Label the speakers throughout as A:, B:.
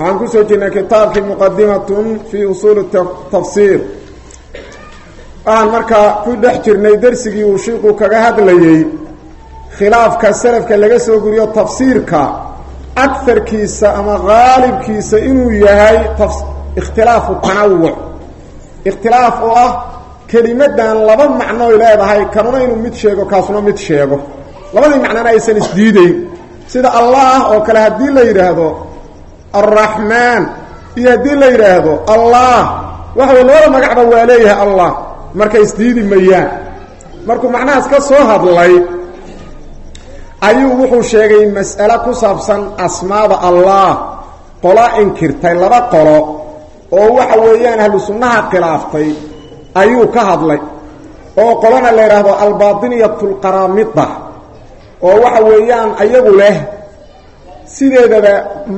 A: waxaan ku soo jirnay kitaabkii muqadimatun fii usuuli tafsiir waxaan markaa ku dhex jirnay dersigii uu shiiku kaga hadlayey khilaafka salafka laga soo guriyo tafsiirka agarkiisa ama qaalibkiisa inuu yahay ikhtilaafu tanawuc ikhtilaaf oo ah kelimadan laba macnoy leedahay kanuna inuu mid sheego kaasuna mid sheego. Labadii macnona aysan isdiideyn sida allah oo kale haddii la yidhaahdo alraxmaan iyo haddii la yidhaahdo allah. Waxa way labada magacba waa leeyahay allah. Marka isdiidi mayaan. Markuu macnahaas ka soo hadlay ayuu wuxuu sheegay mas'ale ku saabsan asmaada allah. Qola inkirtay laba qolo oo waxa weeyaan ahlu sunnaha khilaaftay ayuu ka hadlay. Oo qolana la yidhaahdo albaatiniyat lqaraamida oo waxa weeyaan ayagu leh sideedaba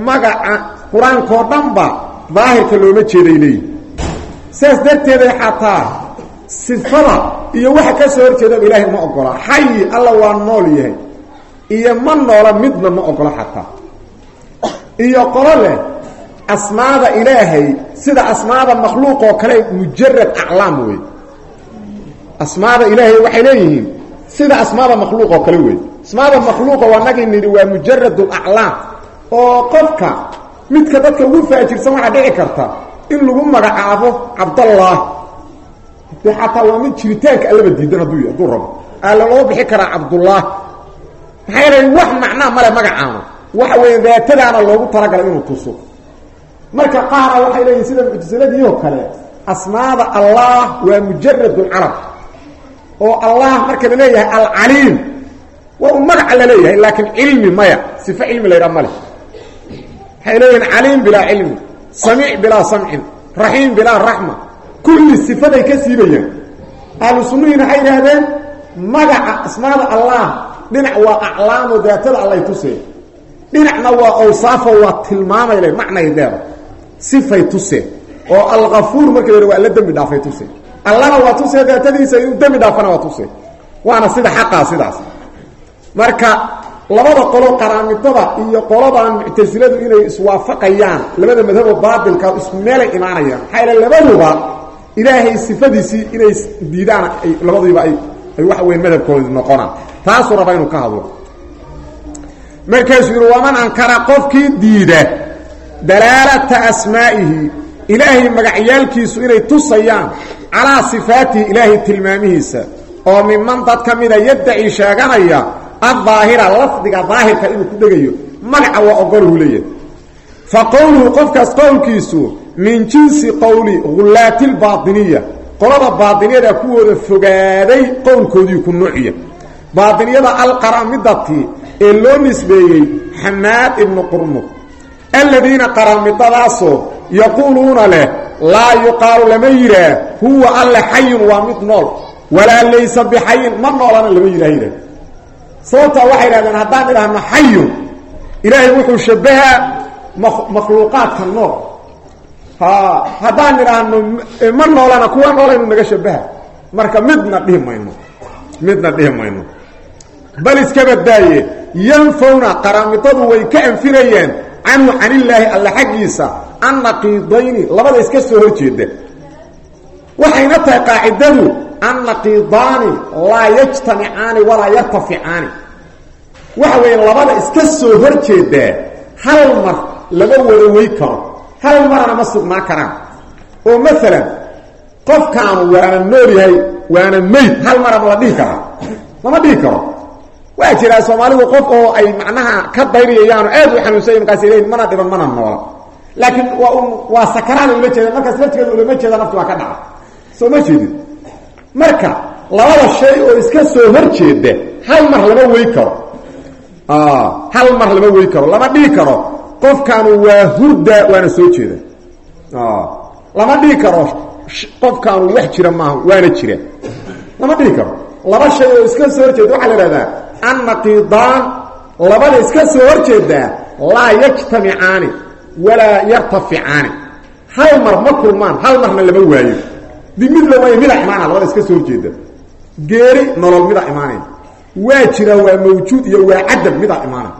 A: magaca qur'aankao dhanba daahirka looma jeeday leeyihi saas darteeday xataa sifada iyo waxa ka soo horjeedaba ilaahay ma ogola xayi alla waa nool yahay. Iyo ma noola midna ma ogola xataa. Iyo qolo leh asmaada ilaahay sida asmaada makhluuq oo kale mujarad aclaam wey asmaada ilaahay waxay leeyihiin sida asmaada makhluuq oo kale wey asmaada makhluuqa waa nagii nidhi waa mujarad aclaam oo qofka midka dadka ugu faajirsan waxaa dhici karta in lagu magacaabo cabdallah. De xataa waa mid jiritaanka allaba diidan hadduu hadduu rabo. Alla loo bixi karaa cabdullah. Maxaa yeelay wax macnaa male magacaano. Waxa weeye daatadaana loogu talagalay inuu tuso. Marka qaara waxay leeyihiin sida muctasiladiio kale asmaada allah waa mujarad lcarab oo allah marka la leeyahay alcaliim waa un magaca la leeyahay laakiin cilmi maya sifo cilmi la ydhaha male waxay leeyihiin caliim bilaa cilmi samiic bilaa samcin raxiim bilaa raxma. Kulli sifaday ka siibayaan ahlu sunnihiina waxay yidhaahdeen magaca asmaada allah dhinac waa aclaamo daatada allay tuseen dhinacna waa awsaafo waa tilmaamay le macnay leeda sifay tuseen oo alkafuur marka la waa alla dembi dhaafay tuseen allana waa tusee daatadiisa dembi dhaafana waa tuseen waana sida xaqaa sidaas marka labada qolo qaraamidada iyo qoladan muctasiladu inay iswaafaqayaan labada madhabo baatilka isku meelay imaanayaan. Maxaa labaduba ilaahay sifadiisii inay diidaan ay labaduba ay ay waxa weyn madhabkoodi noqonaan. Taasuu raba inuu ka hadlo. Markaasuu yihi waman ankara qofkii diida dalaalata asmaa'ihi ilaahay magacyaalkiisu inay tusayaan calaa sifaatihi ilaahay tilmaamihiisa oo miman dad ka mida yaddaci sheeganaya adaahira lafdiga daahirka inuu ku dhegayo magaca waa ogolhu leeyahay. Fa qowluhu qofkaas qowlkiisu min jinsi qowli ghullaati lbaatiniya qolada baatiniyada kuwooda fogaaday qowlkoodii ku nuuciya. Baatiniyada alqaramidati ee loo nisbeeyey xamaad ibnu qurmud aladiina qaramidadaasoo yaquuluuna leh laa yuqaalu lama yidhaah huwa alle xayun waa mid nool. Walaa laysa bixayin ma noolana lama yidhaah sababtaa waxay idhahdeen haddaan idhaahno xayun ilaahay wuxuu shabahaa makhluuqaadka nool. Ha haddaan idhaahno ma noolana kuwa noolaynu naga shabaha marka midna dhihi mayno midna dhihi mayno. Bal iska badaaye yanfowna qaraamidadu way ka anfinayeen canhu can illaahi alle xaggiisa annaqiidayni labada iska soo hor jeeda. Waxayna tahay qaacidadu annaqiidaani laa yajtamicaani walaa yartaficaani. Waxa weeye labada iska soo hor jeedaa hal mar lama wada wey karo hal marana ma sugnaan karaan. Oo maalan qofkaanu waana nool yahay waana mayd hal mara ma la dhihi karaa. Lama dhihi karo. Waa jiraa soomaalidu qof oo ay macnaha ka dayriyayaano aad u xanuunsanya markaas leeyiin mana dhiban mana noola. Laakiin waa un waa sakaraan ula jeeda markaas laftigeeda ulama jeeda nafti waa ka dhaca. Soo ma jeedin marka labada shay oo iska soo hor jeeda hal mar lama wey karo. Hal mar lama wey karo lama dhihi karo. Qofkaanu waa hurda waana soo jeeda. Lama dhihi karo qofkaanu wax jira maaha waana jira. Lama dhihi karo. Laba shay oo iska soo horjeeda waxaa la ihahdaa annaqidaan labada iska soo horjeedaa laa yajtamicaani walaa yartaficaani. Hal mar ma kulmaan hal marna lama waayo di mid la waayo mida imaana labada iska soo horjeeda geeri nolol mida imaanaya waa jira waa mawjuud iyo waa cadam mida imaana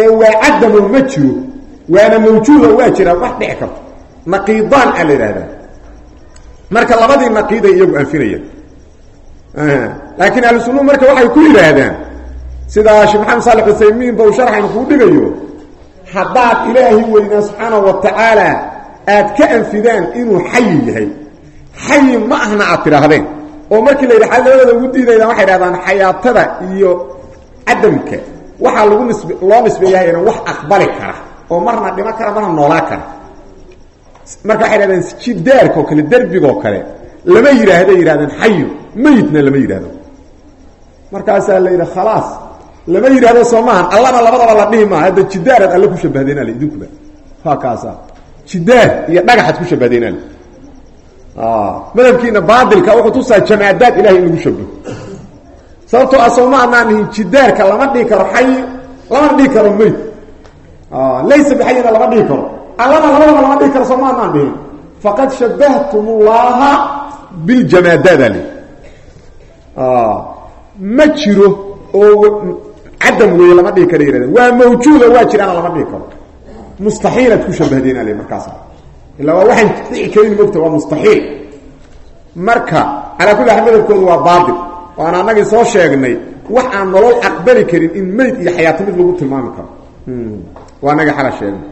A: ee waa cadamoo ma jiro waana mawjuudo waa jira wax dhici karto. Naqiidaan a la yidhahdaa marka labadii naqiiday iyagu anfinaya laakiin ahlusunuu marka waxay ku yidhaahdaan sidaa sheekh maxamed saalex uthaymiin ba uu sharxayna kuu dhigayo haddaad ilaahi weynaa subxaanahu wa tacaala aad ka anfidaan inuu xayi yahay xayi ma ahna aad tidhaahdeen. Oo markii la yidhi labadooda ugu diidaydaan waxay dhahdaan xayaatada iyo cadamka waxaa lagu nisb loo nisbeeyahayan wax aqbali kara. Oo marna dhimo kara marna noolaa kara. Marka waxay dhahdeen jidaarka oo kale derbigaoo kale lama yidhaahday yidhahdeen xayu meyitna lama yidhahdo markaasaa la yidhi khalaas lama yidhahdo soo maahan. Allana labadaba la dhihi maa hadda jidaaraad alle ku shabahdeen ale idinkuba waa kaasa jidaar iyo dhagaxaad ku shabahdeen madhabkiina baailka wuxuu tusaa jamaadaad ilahay lagu shabaho sababtoo ah soo ma anaan ihin lama dhihi karo xayi lamana dhihi karo meyd laysa bixayina lama dhihi karo. Allana lama dhihi karo soo ma anaan dhihin faqad shabahtum llaha biljamaadaada le ma jiro oo cadam weeye lama dhihi yidhahdeen. Waa mawjuudo waa jiraana lama dhihi karo. Ku shabahdeen ale markaas ilaa waa waxaan dhici karin mogta waa mustaxiil. Marka calaa kulli xaal madabkoodu waa baatil waana annagii soo sheegnay wax aan nolol aqbali karin in meyd iyo xayaato mid lagu tilmaami karo. Waa anagii xala sheegnay.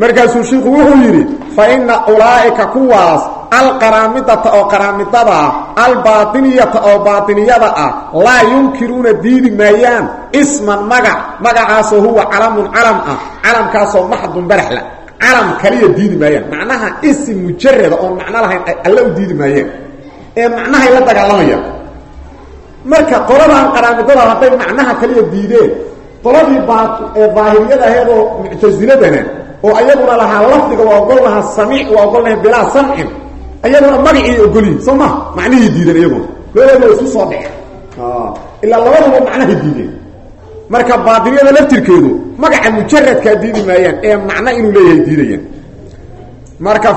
A: Markaasuu shiiku wuxuu yidhi fa ina ulaa'ika kuwaas alqaraamidata oo qaraamidada ah albaainiyata oo baainiyada ah laa yunkiruuna diidi maayaan isman magac. Magacaasoo huwa calamun calam ah calamkaasoo maxdun baraxla calam kaliya diidi maayaan. Macnaha isim mujarada oon macno lahayn alle u diidi maayeen. Ee macnahay la dagaalamayaan marka qoladan qaraamidada hadday macnaha kaliya diideen qoladii daahiriyada aheedoo muctasiladana oo ayaguna lahaa lafdiga waa ogol lahaa samiic waa ogol lahay bilaa samcin ayaguna magacii ogolyihin soo maha macnihii diideen iyaguna. Labadooda waa isku soo dhaceen ilaa labaduba macnahay diideen marka baatiliyada laftirkeedu magaca mujaradkaa diidi maayaan ee macno inuu leeyahay diidayaan. Marka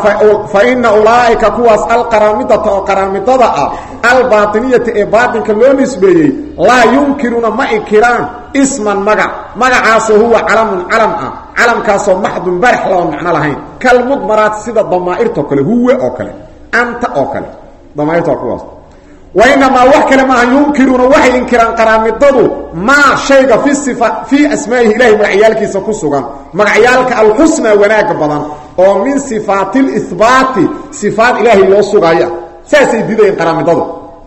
A: fa ina ulaaika kuwaas alqaraamidata oo qaraamidada ah albaainiyata ee baatinka loo nisbeeyey laa yunkiruuna ma inkiraan isman magac. Magacaasoo huwa calamun calam ah calamkaasoo maxdun barax laoon macno lahayn. Kalmudmaraat sida damaa'irtao kale huwe oo kale anta oo kale. Damaairta kuwaas wainamaa wax kale maaha yunkiruuna waxay inkiraan qaraamidadu maa shayga fii asmaa'ihi ilahay magacyaalkiisa ku sugan magacyaalka alxusnaa wanaaga badan oo min sifaati lihbaati sifaat ilaahay loo sugaya saasay diidayeen qaraamidadu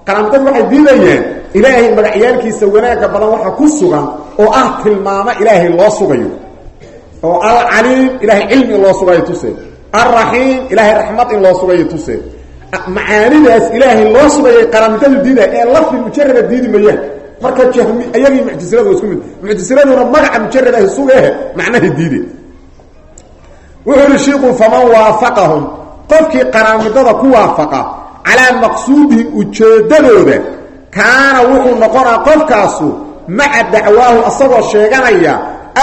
A: qaraamidadu waxay diidayeen ilaahay magacyaalkiisa wanaaga badan waxa ku sugan oo ah tilmaamo ilaahay loo sugayo oo alcaliim ilahay cilmi in loo sugayo tusee alraxiim ilahay raxmad in loo sugayo tusee macaanidaas ilaahay loo sugayay qaraamidadu diidaya ee lafdi mujarada diidi mayaan marka jahmi ayagii muctasiladu isku mid. Muctasiladuna magaca mujarad ahi sugeehe macnahay diide wuxuu ihi shiiku faman waafaqahum? Qofkii qaraamidada ku waafaqa calaa maqsuudihim ujeeddadooda kaana wuxuu noqonaa qofkaasu maca dacwaahu asagoo sheeganaya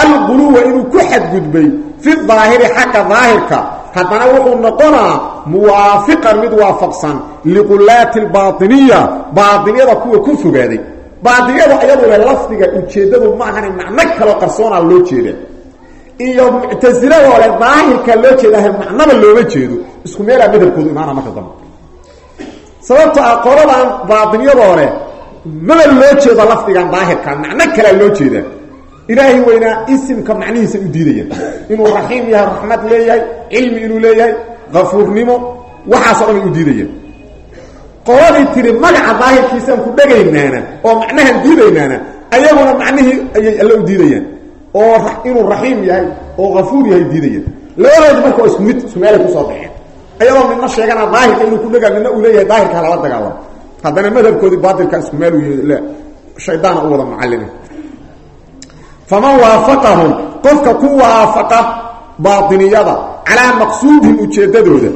A: alguluwa inuu ku xadgudbay fi daahiri xagga daahirka haddana wuxuu noqonaa muwaafiqan mid waafaqsan liqulaati lbainiya baainiyada kuwa ku fogaaday. Baainiyadu ayadu le lafdiga ujeeddadu ma ahani macno kaloo qarsoonaa loo jeeda iyo muctasiladoo le daahirka loo jeedaah macnaba looma jeedo. Isku meelaa madhabkoodu imaana marka dambe. Sababto ah qoladan baainiyadoo leh maba loo jeedo lafdigan daahirka macno kalaa loo jeedaa ilaahay weynaa isimka macnihiisa u diidayaan inuu raxiim yahay raxmad leeyahay cilmi inuu leeyahay kafuurnimo waxaasoo dhan ay u diidayaan qoladii tiri magaca daahirkiisaan ku dhegaynaana oo macnahan diidaynaana ayaguna macnihii ayay alle u diidayaan. Oo inuu raxiim yahay oo kafuur yahay diidayaan labadooda marka waa isku mid isku meelay ku soo baxeen. Ayadoo midna sheegana daahirka inuu ku dhegaa midna uu leeyahay daahirka halala dagaalamo. Haddana madhabkoodii baatilka isku meel u wada macallina faman waafaqahum qofka ku waafaqa baatiniyada calaa maqsuudihim ujeeddadooda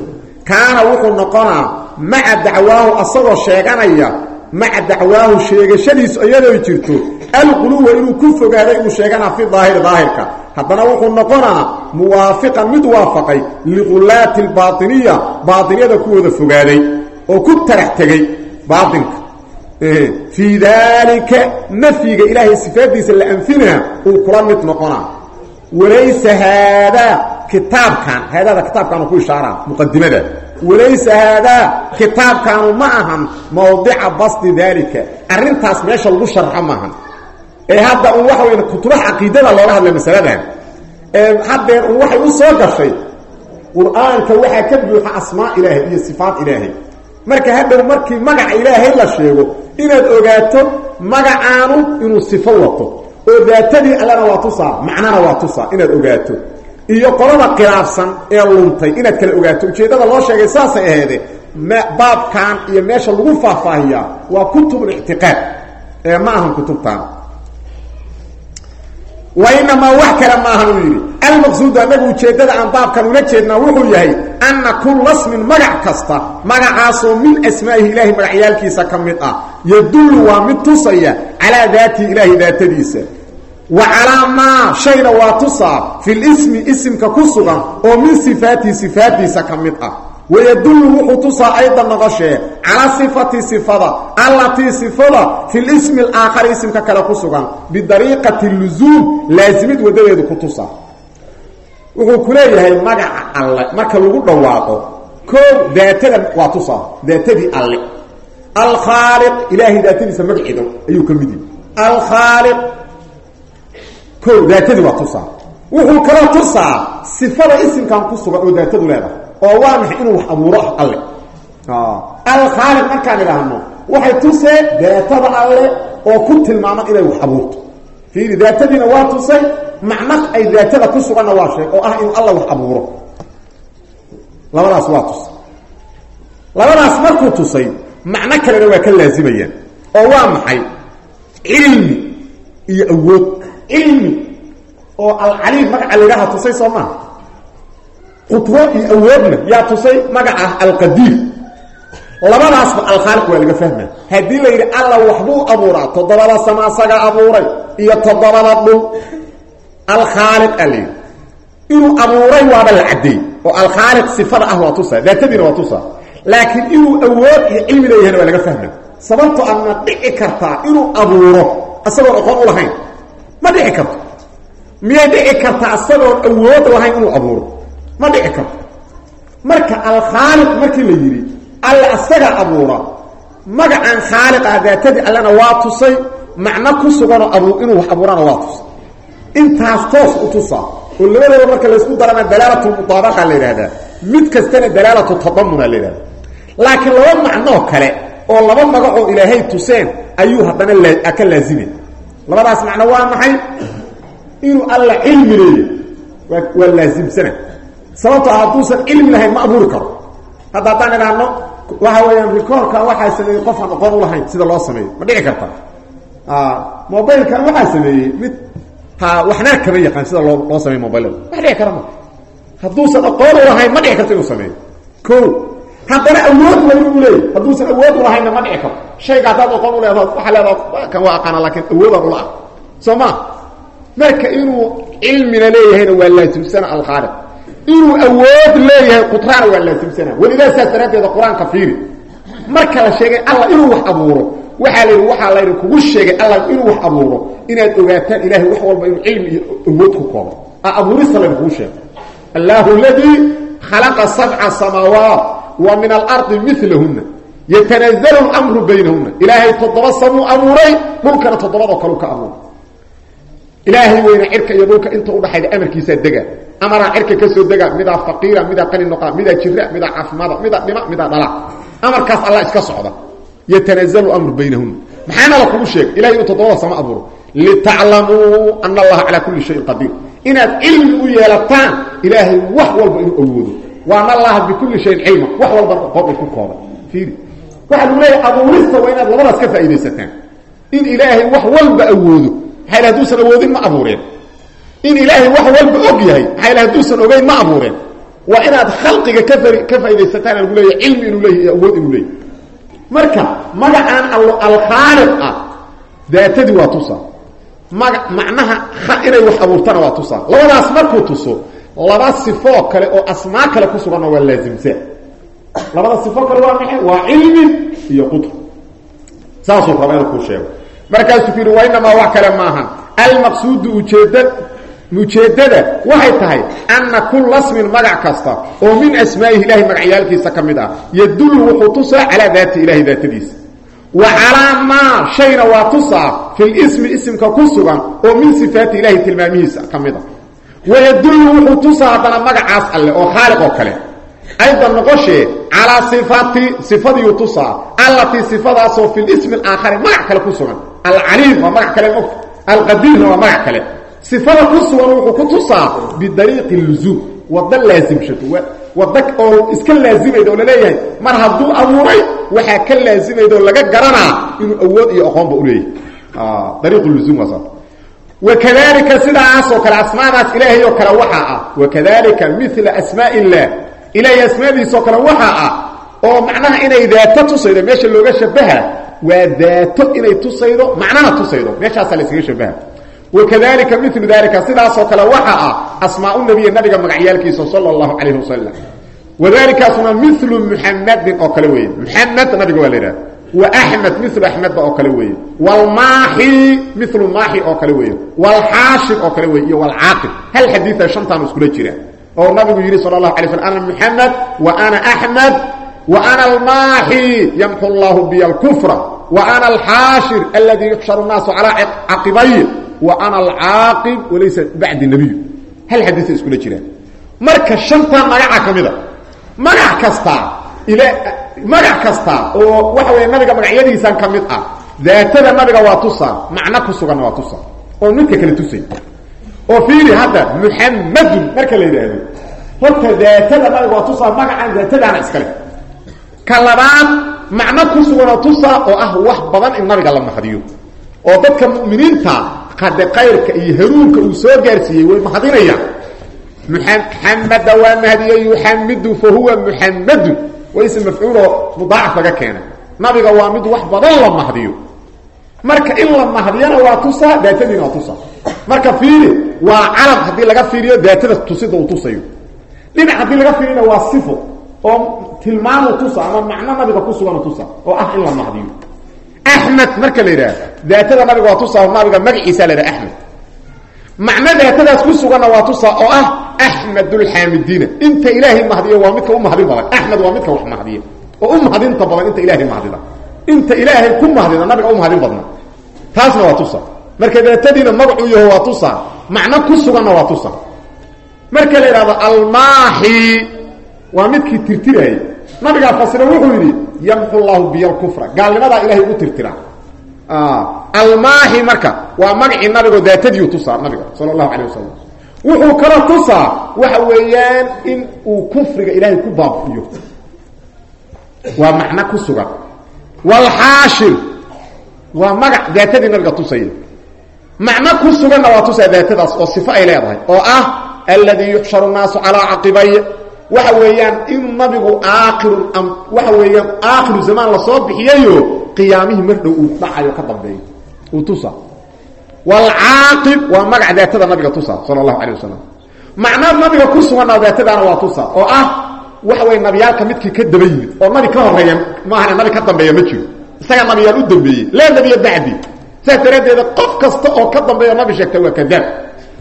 A: kaana wuxuu noqonaa maca dacwaahu asagoo sheeganaya maca dacwaahu sheegashadiisu iyadoo jirto alquluwa inuu ku fogaado inuu sheeganaa fi daahiri daahirka. Haddana wuxuu noqonaa muwaafiqan mid waafaqay liqulaati lbaatiniya baatiniyada kuwooda fogaaday oo ku tarax tegey baatinka fii daalika nafyiga ilaahay sifaadiisa la anfinaa uu kula mid noqonaa. Walaysa haadaa kitaabkan haadada kitaabkaanu ku ishaaraa muqadimada walaysa haadaa kitaabkaanu ma ahan mawdica basdi daalika arrintaas meesha lagu sharxo maahan ee hadda un waxa weya kutubaha caqiidada looga hadlay masaladan ee haddeer un waxay u soo gashay qur'aanka waxaa ka buuxa asmaa ilaahay iyo sifaat ilaahay. Marka hadhow markii magaca ilaahay la sheego inaad ogaato magacaanu inuu sifo wato oo daatadii allena waa tusaa macnana waa tusaa inaad ogaato. Iyo qolada khilaafsan ee luntay inaad kala ogaato. Ujeeddada loo sheegay saasay aheede baabkan iyo meesha lagu faahfaahiyaa waa kutublictiqaad ee ma ahan kutubtaan wainamaa wax kale maahan uu yidhi. Almaqsuudu annagu ujeeddada aan baabkan ula jeednaa wuxuu yahay anna kulla smin magac kasta magacaasoo min asmaa'ihi ilaahay magacyaalkiisa ka mid ah yadullu waa mid tusaya calaa daatihi ilaahay daatadiisa. Wa calaa maa shayna waa tusaa filismi isimka ku sugan oo min sifaatihi sifaatiisa ka mid ah wayadullu wuxuu tusaa ayda noqoshee calaa sifati sifada allatii sifada fi lismi alaakhari isimka kale ku sugan bidariiqati luzuum laasimid wadadeedu ku tusaa wuxuu ku leeyahay magaca alle marka lagu dhawaaqo koow daatada waa tusaa daatadii alle alkhaaliq ilaahay daatadiisa magaceeda ayuu ka mid yihi alkhaaliq koow daatadii waa tusaa wuxuu kala tusaa sifada isimkan ku oo daatadu leedahay oo waa maxay inuu wax abuuro? Ah. Alle alkhaaliq markaan idhaahno waxay tusee daatada alle oo ku tilmaaman inay wax abuurto. Fiiri daatadiina waa tusay macno ay daatada ku suganna waa sheeg oo ah inuu alla wax abuuro. Labadaas waa tusay labadaas markuu tusay macno kalena waa ka laazimayaan oo waa maxay? Cilmi iyo awood. Cilmi oo alcaliim magaca layidhaha tusay soo maha qudro iyo awoodna yaa tusay magaca alqadiir. Labadaasba alkhaaliq waa laga fahma haddii la yidhi alla waxbuu abuuraa toddobada sama asaga abuuray iyo toddobada dhul. Alkhaaliq a layidhi inuu abuuray waaba la caddeey oo alkhaaliq sifada ah waa tusaa daatadiina waa tusaa. Laakiin inuu awood iyo cilmi leeyahayna waa laga fahma sababto adna dhici kartaa inuu abuuro isagoon aqoon u lahayn. Ma dhici karto. Miyay dhici kartaa isagoon awood lahayn inuu abuuro ma dhici karto. Marka alkhaaliq markii la yidhi alle asaga abuura magacan khaaliqa daatadii allena waa tusay macno ku suganoo abu inuu wax abuurana waa tusay. Intaas toos u tusaa oo labadooda marka laysku darana dalaalatu mutaabaqa la yidhahdaa mid kastana dalaalatu tadamuna la yidhahda laakiin laba macnoo kale oo laba magacoo ilaahay tuseen ayuu haddana ka laazimay. Labadaas macno waa maxay? Inuu alla cilmi leeya waa waa laazimsana sababto hadduusan cilmi lahayn ma abuuri karo. Hadda haddaan idhaahno waxa weeyaan rikoorkan waxaa sameeyey qof aan aqoon u lahayn sida loo sameeyo. Ma dhici karta. Mobilkan waxaa sameeyey mid ha waxna kama yaqaan sida loo loo sameeyo mobilada wax dhici kara ma. Hadduusan aqoon u lahayn ma dhici karto inuu sameeyo. Ko haddana awood waa inuu leeyahy hadduusan awood u lahaynna ma dhici karto shayga haddaad aqoon u leedaha waxaa leedaha kan waa aqaana laakiin awoodaan ula ah soo ma? Marka inuu cilmina leeyahayna waa laazimsana alkhaaliq inuu awood leeyahay qudraana waa laasimsana welidaa saas daraaddeeda qur'aanka fiiri. Marka la sheegay alla inuu wax abuuro waxaa la yidhi waxaa la yidhi kugu sheegay alla inuu wax abuuro inaad ogaataan ilahay wax walba inuu cilmi iyo awood ku koobo. Abuurista laynu kugu sheegay. Allahu aladii khalaqa sabca samaawaat wa min alardi milahuna yatanazalu lmru baynahuna ilaahay toddoba samuu abuuray dhulkana toddobadoo kaleu ka abuuray ilaahay weyna cirka iyo dhulka inta udhaxayda amarkiisaa dega amaraa cirka ka soo dega midaa faqiira midaa qani noqa midaa jira midaa caafimaada midaa dhima midaa dhala amarkaas alla iska socda yatanazalu amru baynahuna maxaana la kugu sheegay ilahay inuu toddobada sama abuuro litaclamuu ana allaha calaa kulli shayin qadiir inaad cilmi u yeelataan ilaahay wax walba inuu awoodo waana allaha bikulli shayin cilma wax walbana aqoon ay ku kooban fiiri waxaa lagu leeyahay abuurista waa labadaas ka faaidaysataan in ilaahay wax walba awoodo maxaa hadduusan awoodin ma abuureen?
B: In ilaahay wax walba og yahay maxaa ila hadduusan ogeyn ma abuureen? Waa inaad khalqiga ka ka faaidaysataan lagu leeyahy cilmi inuu leeyahy iyo awood inuu leeyahy marka magacaan alkhaaliq ah daatadii waa tusaa. Maga macnaha inay wax abuurtana waa tusaa. Labadaas markuu tuso laba sifoo kale oo asmaa kale ku suganna waa laazimsaa labada sifo kale waa maxay? Waa cilmi iyo qudr. Saasuu raba inuu kuu sheego markaasuu ku yidhi wa inamaa wax kale maahan. Almaqsuudu ujeedda ujeeddada waxay tahay anna kulla smin magac kasta oo min asmaa'ihi ilahay magacyaalkiisa ka mid ah yadullu wuxuu tusaa calaa daati ilahay daatadiisa. Wa calaa maa shayna waa tusaa filismi isimka ku sugan oo min sifaati ilahi tilmaamihiisa ka mid a wayadullu wuxuu tusaa haddana magacaas alle oo khaaliq kale. Aydan noqoshee calaa sifati sifadiiu tusaa allatii sifadaasoo fi lismi alaakhari magac kale ku sugan alcaliim waa magac kale mogta alqadiirna waa magac kale. Sifada ku sugan wuxuu ku tusaa bidariiqi luzuum wada laasimshato wada oo iska laazimayda oo la leeyahay mar hadduu abuuray waxaa ka laazimayda oo laga garanaa inuu awood iyo aqoonba uleeyahay dariiq luzuum waa saas wakadalika sidaasoo kale asmaadaas ilaahay oo kale waxaa ah. Wakadalika mila asmaa illah ilaahay asmaadiisoo kale waxaa ah oo macnaha inay waa daato inay tusaydo macnana tusaydo. Meeshaasaa laskaga shabaha wakadalika milu dalika sidaasoo kale waxa ah asmaau nabiya nabiga magacyaalkiisa sala اllahu calayh wasalam wadalikaasuna milu muxamadin oo kale weeye. Muxamed nabiga waa la idhahda wa axmed milu axmedba oo kale weeye. Wlmaaxi milu maaxi oo kale weeye. Wlxaashim oo kale weeye iyo wlcaaqib hal xadiia shantaanu iskula jira oo nabigu yidhi sala اlahu alay sl ana muxamed wa ana axmed وأنا الماحي يمحو الله بي الكفر وأنا الحاشر الذي يحشر الناس على عقبي وأنا العاقب وليس بعد النبي هل حديث مسكولة جرا مركز شنطان مرعا كمدا مرع كستا إلى magac kasta oo waxa weeye nabiga magacyadiisan ka mid ah daatada nabiga waa tusa macno ku sugan waa tusa oo midka kale tusay oo fiiri hadda muxammadun marka la yidhaahdo horta daatada nabiga waa tusa magacan daatadaana iskale ka labaad macno ku suganoo tusa oo ah wax badan in nabiga la mahadiyo. Oo dadka muminiinta qadhe kayrka iyo haruunka uu soo gaarsiiyey way mahadinayaan. Muxamada waa mahdiye yuxamidu fa huwa muxamadu waa ism mafcuuloo mudaacaf laga keenay. Nabiga waa mid wax badan la mahdiyo marka in la mahdiyana waa tusaa daatadiina tusa marka fiiri waa calab haddii laga fiiriyo daatada tusida uu tusayo. Dhinac haddii laga fiiriyna waa sifo oo tilmaamo tusa ama macno nabiga ku sugano tusa oo ah in la mahdiyo. Axmed marka la yidhaha daatada nabiga tusa oo nabiga magaciisa la yidhaha axmed macno daatadaas ku suganna waa tusa oo ah axmedulxaamidiina inta ilaahay mahdiyo waa midka u mahdin badan. Axmed waa midka wax mahdiya. Oo u mahdinta badan inta ilaahay mahdida. Inta ilaahay ku mahdida nabiga u mahdin badna taasna waa tusa marka daatadiina magacuu yaho waa tusa macno ku suganna waa tusa marka la yidhahdo almaaxi waa midkii tirtirayay. Nabigaa fasira wuxuu yidhi yamxu llahu biy lkufra gaalnimadaa ilaahay u tirtiraa ah, almaaxi marka waa magacii nabigoo daatadiiu tusaa nabiga sala allahu calayh wasalam wuxuu kala tusaa waxa weeyaan in uu kufriga ilaahay ku baabi'iyo. Waa macno ku sugan. Wlxaashir waa magac daatadii nabiga tusaya macno ku suganna waa tusaa daatadaas oo sifo ay leedahay oo ah alladii yuxsharu naasu calaa waxa weeyaan in nabigu aakhiru waxa weeyaan aakhiru zamaan la soo bixiyayo qiyaamihii mardhow uu dhacayo ka dambeeyo uu tusa wlcaaqib waa magac daatada nabiga tusa sala allahu calay wasalam macnaa nabiga ku suganaa daatadaana waa tusa oo ah waxa wey nabiyaalka midkii ka daba oo nabi ka horreeya maahane nabi ka dambeeya ma jiro. Isagaa nabiyaal u dambeeyey laa nabiya bacdi. Saas daraaddeeda qof kasta oo ka dambeeya nabi sheegta waa kadaab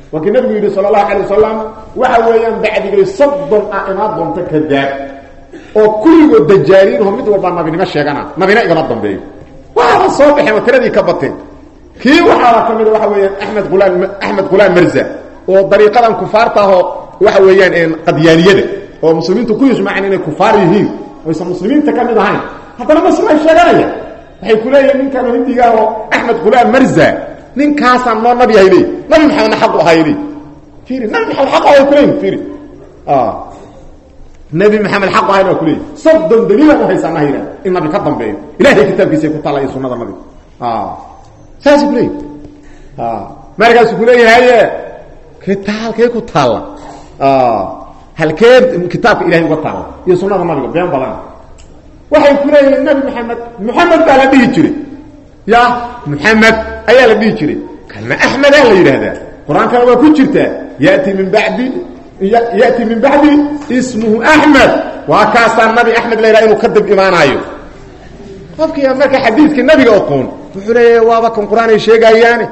B: kadab wakin nabi yiri sallallahu alayhi wasallam waxa weeyaan bacdigay sabban aanaad doonta kadab oo kulligood dajaaliin oo mid walba nabinimo sheegana nabina igana dambeeyo. Waa soo baxay watiradii ka batay. Kii waxaa ka mid waxa weeyaan Ahmed Gulaan Ahmed Gulaan Mirza oo dariiqadan kufaarta ah waxa weeyaan qadyaaniyada oo muslimiintu ku yismacaan inay kufaar yihiin oo isa muslimiinta ka mid ahayn. Haddana ma soo sheeganaya? Waxay ku leeyihiin ninkan hindiga oo Ahmed Gulaan Mirza ninkaasan noo nabi hayli nabi maxamed xaq u hayli fiiri nabi hayli fiiri. Ah. Nabi maxamed xaq u hayli ku leeyahay sabdan daliil u haysana hayra in nabi ka dambeeyo. Ilaahay kitaabkiisa ku talay sunnada nabi. Ah. Saas ku leeyahay ah. Markaas ku leeyahay halkee ku taalla halkee kitaabka ilahay uga taalla iyo sunada nabiga been badan waxay ku leeyihiin nabi maxamed maxamed baa la dhihi jiray ya maxamed ayaa la dhihi jiray. Kalna axmedaa la yidhaahdaa. Qur'aankana waa ku jirtaa yati min badi yati min bacdi ismuhu axmed waa kaasaa nabi axmed la yidhaha inuu ka dib imaanaayo. Qofkii marka xadiidka nabiga oqoon wuxuu leeya waaba kan qur'aanay sheegaayaane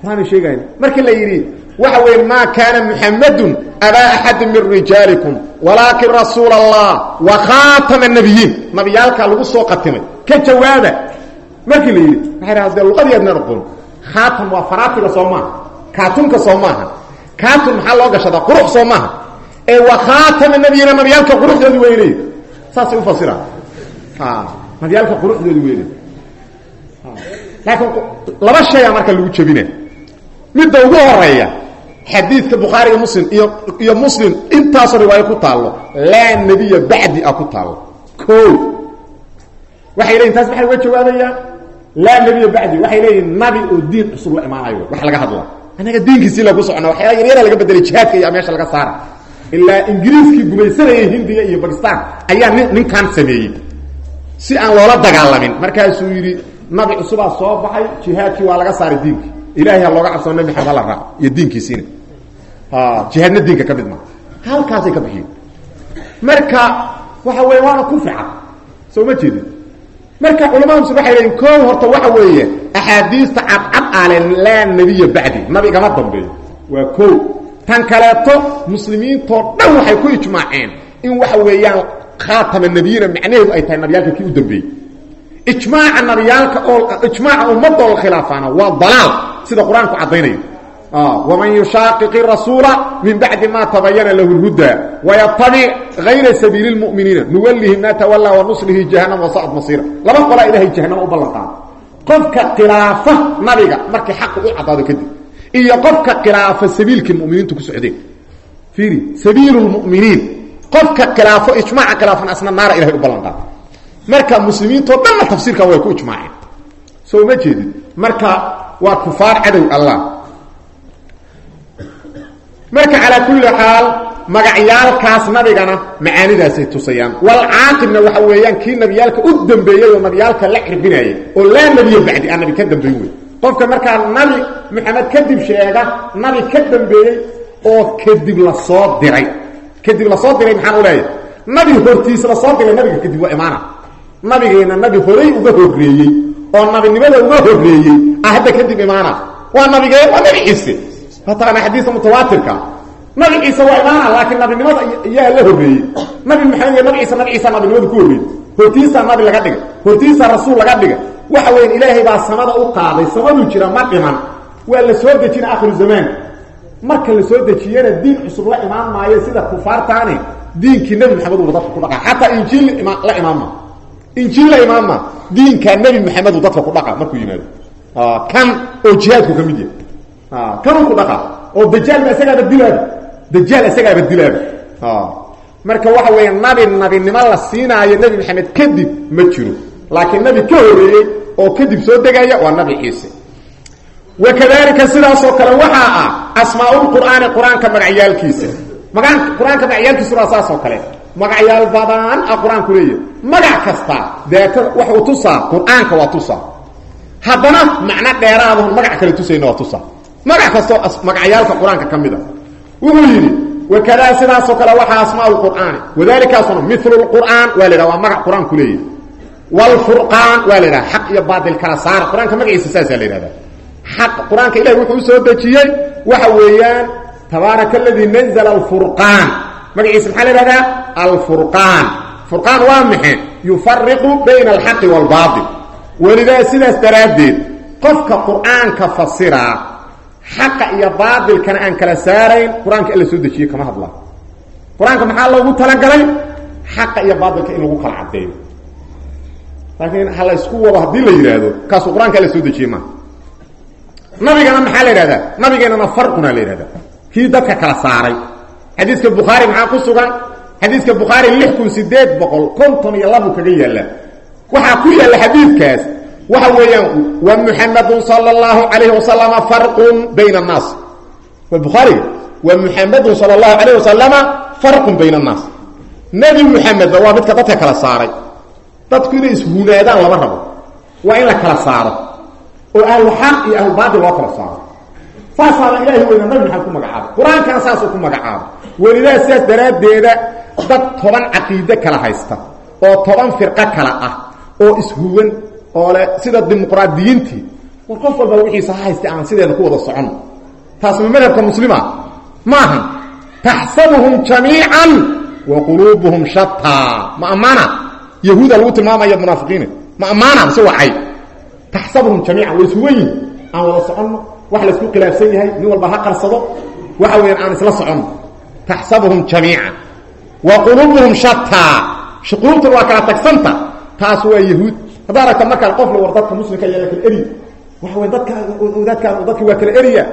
B: qur'aanay sheegaayan markii la yidhi waxa weeye maa kaana muxamadun abaa axadi min rijaalikum walaakin rasuul allah wa khaatama nabiyiin nabiyaalkaa lagu soo qatimay. Ka jawaaba markii la yidhi waxay dhaha dee luqadii adnaan oqoon khaatam waa faraatiga soo maaha. Kaatunka soo maaha. Kaatun maxaa loo gashadaa qurux soo maaha. Ee wa khaatama nabiyiina nabiyaalka quruxdoodi weynay. Saasay ufasira nabiyaalka quruxdoodi weynay. Laakiin laba shaya marka lagu jebina midda ugu horreeya xadiidka bukhaariga muslim iyo iyo muslim intaasoo riwaayo ku taallo. Laa nebiya bacdi a ku taallo. O waxay leeyihiin taas maxay uga jawaabayaan laa nebiya bacdi waxay leeyihiin nabi oo diin cusub la imaanayo wax laga hadla annaga diinkiisii lagu socona waxyaala yaryara laga bedelay jihaadka iyo meesha laga saara. Ilaa ingiriiskii gumaysanayay hindiya iyo bakistan ayaa nin ninkan sameeyey. Si aan loola dagaalamin markaasuu yidhi nabi cusubaa soo baxay jihaadkii waa laga saaray diinkii ilahay ha looga cabsoo nabi maxamed hala raaco iyo diinkiisiina. Jihaadna diinka ka mid maa halkaasay ka bixiyeen. Marka waxa weeye waana kufri cad soo ma jeedin marka culamada muslim waxay leeyiin koo horta waxa weeye axaadiista cadcad ale laa nebiya bacdi nabi igama dambeeyo. Waa koo tan kaleeto muslimiintoo dhan waxay ku ijmaaceen in waxa weeyaan khaatama nebiyina macnaheedu ay tahay nabiyaalka kii u dambeeyey. Ijmaaca nabiyaalka oo ijmaaca ummadoo la khilaafaana waa dalaal sida qur'aanku bacdi ma tabayana lahu lhuda wayatabic gayra sabiili lmuminiina nuwalihi ma tawallaa wanuslihi jahanam wasaad masiira laba qolaa ilahay jahanama u ballan qaada qofka khilaafa nabiga markii xaqu u caddaado kadib iyo qofka khilaafa sabiilkii muminiintu ku socdeen fiiri sabiilu lmuminiin qofka khilaafo ijmaaca khilaafan asna naara ilahay u ballan qaada marka muslimiintoo dhanna tafsiirkan way ku ijmaaceen soo ma jeedin marka calaa kulli xaal magacyaalkaas nabigana macaanidaasay tusayaan. Walcaaqibna waxa weeyaan kii nabiyaalka u dambeeyey oo nabiyaalka la cirbinayay oo laa nebiya bacdi aan nabi ka dambeyn wey qofka markaa nabi maxamed kadib sheega nabi ka dambeeyey oo kadib la soo diray. Kadib la soo diray maxaan u leeyahay? Nabi hortiis la soo diray nabiga kadib waa imaana nabigeena nabi horay uga horreeyey oo nabinimada uga horreeyey ah kadib imaana waa nabigee waa nabi ciise mataqaana xadiiska mutawaatirka. Nabi ciise waa imaana laakiin nabinimada yaa la horreeyey nabi maxamed iyo nabi ciise nabi ciisa nabinimada ku horreeyey hortiisaa nabi laga dhigay. Hortiisaa rasuul laga dhigay. Waxa weya ilaahay baa samada u qaaday. Samaduu jira ma dhiman. Waa la soo dejina akhiru zamaan marka la soo dejiyana diin cusub la imaan maayo sida kufaartaani. Diinkii nebi maxamed uba dadka ku dhaqa xataa injiil la imaanma injiil la imaanma diinkaa nebi maxamedu dadka ku dhaqa markuu yimaado yahay kanuu ku dhaqa. Oo dajaalba isagaaba dilaaba dajaal isagaaba dilaaba marka waxa weeye nabi nabinimo la siinaayo nebi maxamed kadib ma jiro. Laakiin nabi ka horeeyey oo kadib soo degaya waa nabi ciise. Wakadalika sidaasoo kale waxaa ah asmaaulqur'aani qur'aanka magacyaalkiisa. Magaan qur'aanka magacyaalkiisu waa saasoo kale. Magacyaal badan a qur'aanku magac kasta daatada waxuu tusaa qur'aanka waa tusaa. Haddana macno dheeraadahon magac kale tusayna waa magac kastoo magacyaalka qur'aanka wuxuu yidhi wakadaa sidaasoo kale waxaa asmaa lqur'aani wadalikaasuna milu lqur'aan waa la yidhaha waa magac qur'aanku leeyahy wlfurqaan waa la yidhaha xaq iyo baatil kala saara qur'aanka magaciisa saasaa la yidhahda xaq qur'aanka wuxuu u soo dejiyey waxa weeyaan tabaaraka aladii nazla alfurqaan magaciisa maxaa la yidhahdaa? Alfurqaan furqaan. Waa maxe bayna alxaqi waalbaatil welidaa sidaas daraaddeed qofka qur'aanka fasiraa xaqa iyo baatilkana aan kala saarayn qur'aanka alla soo dejiyey kama hadlaa qur'aanka maxaa loogu talagalay? Xaqa iyo baatilka in lagu kala caddeeyo. Laakiin ha la isku wado haddii la yidhaahdo kaasuu qur'aanka alla soo dejiyey maa nabigana maxaa la yidhahdaa nabigeenana farquna la yidhahdaa kii dadka kala saaray. Xadiiska bukhaari maxaa ku sugan? Xadiiska bukhaari lix kun sideed boqol konton iyo labu kaga yaalla. Waxaa ku yaalla xadiidkaas waxa weeyaan wa muxamadun sala allahu calayhi wasalama farqun bayna annaas. Waa bukhaariga wa muxamedun sala allahu calayh wasalama farqun bayna annaas. Nebi muxamedba waa midka dadka kala saaray. Dadku inay ishuunaadaan lama rabo. Waa in la kala saaro. Oo ahluxaq iyo ahlubaatil loo kala saaro. Saasaana ilahi weyna nabi maxamed ku magacaabay qur'aankana saasuu ku magacaabay welidaa sidaas daraaddeeda dad toban caqiide kala haysta oo toban firqo kala ah oo ishuwan oo le sida dimuqraadiyiintii war qof walba wixiisa ha haysta aan sideena ku wada soconno taas ma madhabka muslima? Ma ahan. Taxsabuhum jamiican wa quluubuhum shataa ma ammaana? Yahuuda lagu tilmaamaya munaafiqiina ma ammaana? Mise wacay taxsabuhum jamiican way ishuwan yihiin aan wada soconno wax laysku khilaafsan yahay nin walba ha qarsado waxa weeyaan aan isla soconno taxsabuhum jamiican wa quluubuhum shataa shuquubtuna waa kala tagsanta taas waa yahuud haddaa aragta markaa qofla war dadka muslimka ayaa la kala eriy waxa weya dadka wadaadkaan dadki waa kala eriya.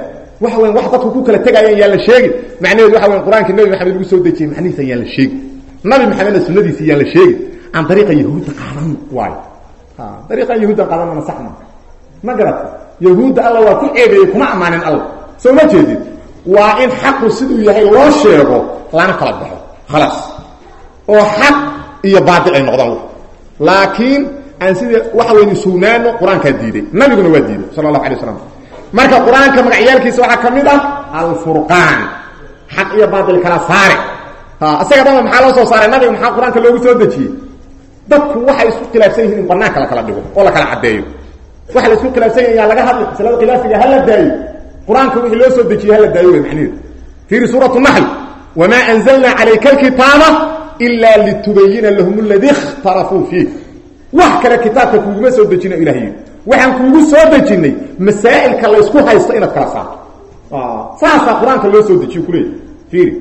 B: Waxa weyan wax dadku ku kala tegayaan yaan la sheegi. Macnaheedu waxa weyan qur'aanka nebi maxamed lagu soo dejiyey macnihiisa yaan la sheegi. Nabi maxamedna sunadiisa yaan la sheegi. Aan dariiqa yahuudda qaadan waayo. Dariiqan yahuudda qaadanana sax ma. Ma garata yahuudda alla waa ku ceebeeyey kuma ammaanin alla soo ma jeedid waa in xaqu siduu yahay loo sheego lana kala baxo. Khalaas oo xaq iyo baatil ay noqdaan. Laakiin aan sida waxa weyn sugnaano qur'aankaa diiday. Nabiguna waa diiday sala allahu alay marka qur'aanka magacyaalkiisa waxaa ka mid ah iyo baatil kala saare. Isaga dhanba maxaa loo soo saaray? Nabiga maxaa qur'aanka loogu soo dejiyey? Dadku waxay isku khilaafsan yihiin in banaanka la kala dhigo oo la kala caddeeyo. Waxa la isku khilaafsan yaa laga hadli masalada khilaafiga hala daayo. Qur'aanka wixii loo soo dejiyey hala daayo wey macnaheedu fiiri suuratu naxl wamaa anzalnaa calayka alkitaaba ila litubayina lahum aladii ikhtalafuu fiih wax kale kitaabka kuuguma soo dejino ilaah yidhi waxaan kuugu soo dejinnay masaa'ilka laysku haysto inaad kala saarto. Saasaa qur'aanka loo soo dejiyo kuleeya fiiri.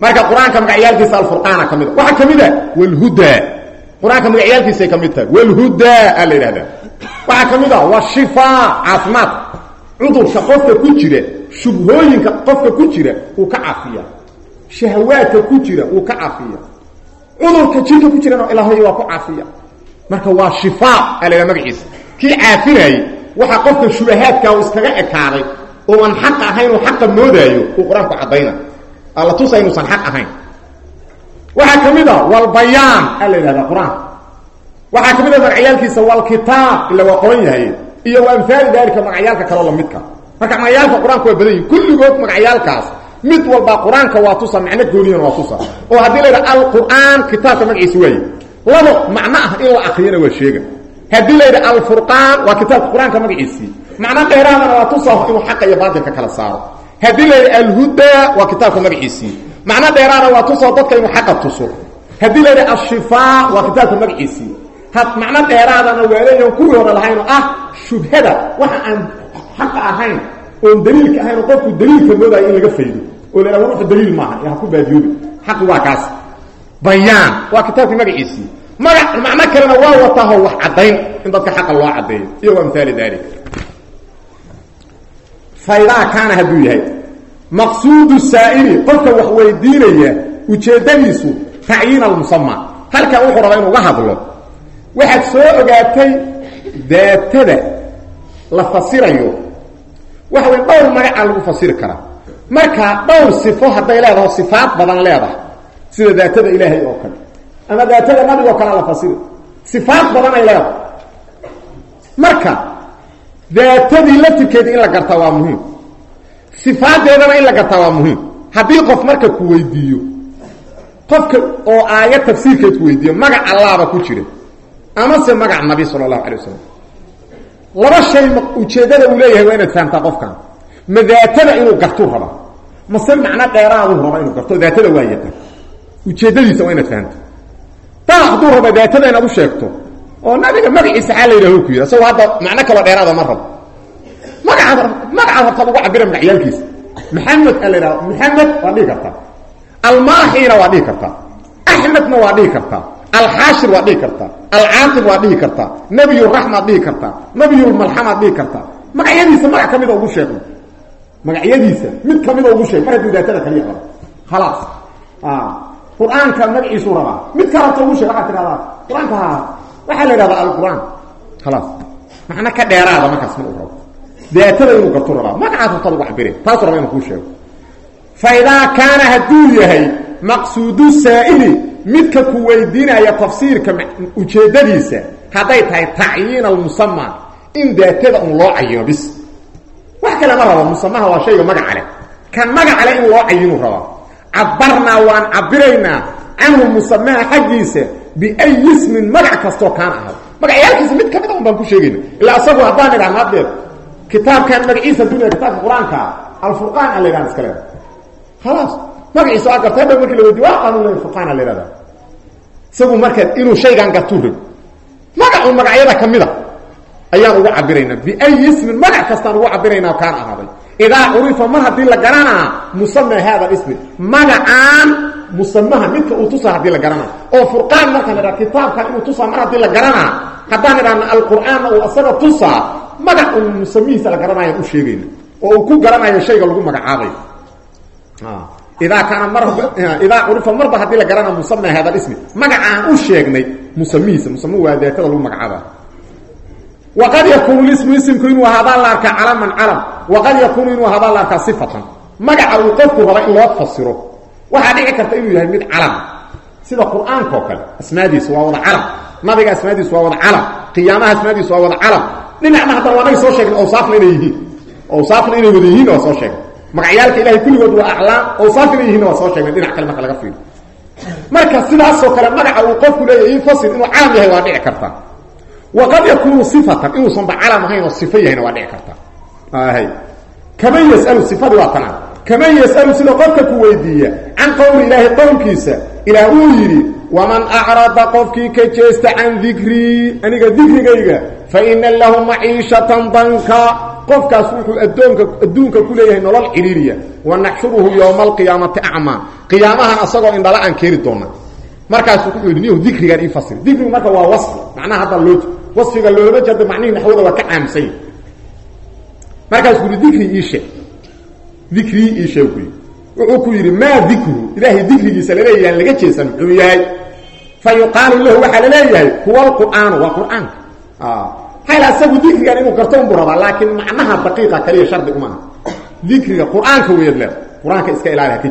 B: Marka qur'aanka magacyaalkiisa alfurqaana ka mid a. Waxaa ka mid a wlhuda qur'aanka magacyaalkiisay ka mid tahay wlhuda aa la yidhahdaa waxaa a cudurka qofka ku jira shubhooyinka qofka ku jira uu ka caafiya shahawaadka ku jira uu ka caafiya cudurka jirka ku jirana ilaahay waa ku caafiya. Marka waa shifaa aa la yidhaha magaciisa. Kii caafinayey waxaa qofka shubahaadka uu iskaga ekaaday oo aan xaq ahayn oo xaqa moodaayo uu qur'aanku caddayna alla tusa inuusan xaq ahayn. Waxaa ka mid a walbayaan aa la yidhahdaa qur'aanka waxaa ka mid a ila waa qoran yahay iyo wa amhaali daalika magacyaalka kaloo lamidka marka magacyaalka qur'aanka waa badan yihiin kulligood magacyaalkaas mid walba qur'aanka waa tusa macno gooniyana waa tusa oo haddii la yidhaha alqur'aan kitaabka magaciisa waaye labo macno ah in la akriyana waa sheega haddii la yidhaha waa kitaabka qur'aanka magaciisii. Macno dheeraadana waa tusa inuu xaqa iyo baatilka kala saaro. Haddii la yidhaha waa kitaabka magaciisii. Macno dheeraada waa tuso dadka inuu xaqa tuso. Haddii la yidhaha waa kitaabka magaciisii. Macno dheeraadana waa leeyahan kuwii hore lahaynoo ah shubhada waxa aan xaqa ahayn oon daliilka ahayn qofku daliilka moodayo in laga faydo oo la wuxu daliil maaha. Ee ha ku baadiyoobi. Xaqi waa kaas. Bayaan waa kitaabkii magaciisii. Maga macno kalena waa wataaho wax caddayn in dadka xaqa loo caddeeyo. Iyo amhaali dalik faydaa kaana hadduu yahay. Maqsuudu saa'ili qofka wax weydiinaya ujeeddadiisu tacyiin almusama halkan wuxuu rabaa inuu uga hadlo. Waxaad soo ogaatay daatada la fasirayo. Waxa wey dhowr lagu fasiri karaa marka dhowr sifo hadday leedaho sifaad badan leedahay sida daatada ilaahay oo kale ama daatada nabiga oo kalea la fasiri sifaad badan ay leedahay. Marka daatadii laftirkeeda in la gartaa waa muhiim. Sifaadeedana in la gartaa waa muhiim. Haddii qof marka ku weydiiyo qofka oo aayad tafsiirkeed ku weydiiyo magac allaaba ku jira amase magac nabi sala allahu alay wasalam laba shay ujeeddada uu leeyahay waa inaad fahamtaa qofkan. Ma daatada inuu gartuu raba mase macno dheeraaduu raba inuu garto daatada waa yaqaan. Ujeeddadiisa waa inaad fahamta taa hadduu raba daatada inaad u sheegto oo nabiga magaciisa xaa la yidhaho ku yidhi asagoo hadda macno kaloo dheeraada ma rabo. Magacaad magacaad horta lagu cabira magacyaalkiisa maxamed a la yidhaha maxamed waa dhihi kartaa. Almaaxina waa dhihi kartaa. Axmedna waa dhihi kartaa. Alxaashir waa dhihi kartaa. Alcaaqib waa dhihi kartaa. Nabiyuraxmaad dhihi kartaa. Nabiyulmalxamaad dhihi kartaa. Magacyadiisa magac ka mida ugu magacyadiisa mid kamida ugu sheeg mar hadduu daatada kaliya qabo khalaas. Qur'aanka magaciisuu rabaa. Mid kalata ugu sheeg waxaad tidhahdaa qur'aanka waxaa la yidhahdaa alqur-aan. Khalaas. Ka dheeraada markaas ma u rabo. Daatada inuu gartu rabaa. Magacaas hortaad ugu cabire taasuu raba inuu kuu sheego. Fa idaa hadduu yahay maqsuudu saa'ili midka ku weydiinaya tafsiirka ujeeddadiisa hadday tahay tacyiin almusama in daatada un loo cayino bis wax kale ma rabo musamaha waa shayga magaca leh. Kan magaca leh in loo cayinuu rabaa cabarnaa waan cabiraynaa canhu musamaha xaggiisa biayi ismin magac kastoo kaana ahado magacyaalkiisa mid ka mid a un baan ku sheegayna. Ilaa asagu haddaan idhahno haddeer kitaabkan magaciisa dunya kitaabka qur'aankaa alfurqaan a la ydhahda iska leeda khalaas magaciisa waa garta hadhow markii la weydiy waa qaanuun le furqaana la yhahda isagu marka inuu shaygan gartuu rabo magacun magacyada ka ayaan ugu cabiraynaa biayi ismin magac kastaan ugu cabiraynaa kaan ahaaday. Idaa curifa mar haddii la garanaa musama hada ismi magacaan musamaha midka uu tusaa haddii la garanaa oo furqaan markaan idhaha kitaabkan inuu tusaa mar haddii la garanaa haddaan idhahna alqur'aanna uu asaga tusaa magac un musamihiisa la garanayaan u sheegayna. Oo uu ku garanayo shayga lagu magacaabayo idaa kaana mar idaa curifa marba haddii la garanaa musama hada ismi magacaan u sheegnay musamihiisa musama waa daatada lagu magacaaba waqad yakuunu ismu isimku inuu ahaadaan la arkaa calaman calam waqad yakuunu inuu ahaadaan la arkaa sifatan magaca uu qofku raba in loo fasiro waxaa dhici karta inuu yahay mid calam sida qur'aanka oo kale asmaadiisu waa wada calam nabiga asmaadiisu waa wada calam qiyaamaha asmaadiisu waa wada calam dhinacna haddana waa naga soo sheegna awsaafna inay yihiin awsaafna inay wada yihiin waa soo sheegna magacyaalka ilahay kulligood waa aclaam awsaaf inay yihiinna waa soo sheegnay dhinac kale marka laga fiiro marka sidaasoo kale magaca uu qofku leeyahay infasir inuu calam yahay waqad yakuunu sifatan inuusanba calam ahayn oo sifo yahayna waa dhici karta. Kaman yasalu sifadii waa tanaa kaman yasalu sida qofka ku weydiiya can qowli ilaahi qowlkiisa ilaah uu yidhi waman acrada qofkii ka jeesta can dikrii aniga dikrigayga fa ina lahu maciishatan danka. Qofkaas wuxuu adoonka adduunka ku leeyahay nolol ciriiriya wanaxshuruhu yowma alqiyaamati acmaa. Qiyaamahan asagoo indhala aan keeni doona markaasu wuxuu yidhi ii fasir. Dikrigu marka waa wasfi macnaha hadda loo wasfiga loolama jeedo macnihii naxwada waa ka caamsany markaasuu yidhi dikri ii sheeg. Dikrii ii sheeg ku yidhi. Wuxuu ku yidhi maa dikruhu ilaahay dikrigiisa laleeyahan laga jeesan muxuu yahay. Fa yuqaalu lahu waxaa la leeyahay huwa alqur'aanu waa qur'aanka hayl asagu dikrigan inuu garto unbu rabaa laakiin macnaha daqiiqa kaliya shardi umaaha dikriga qur'aanka weeyad leeda qur'aanka iska ilaali ha ka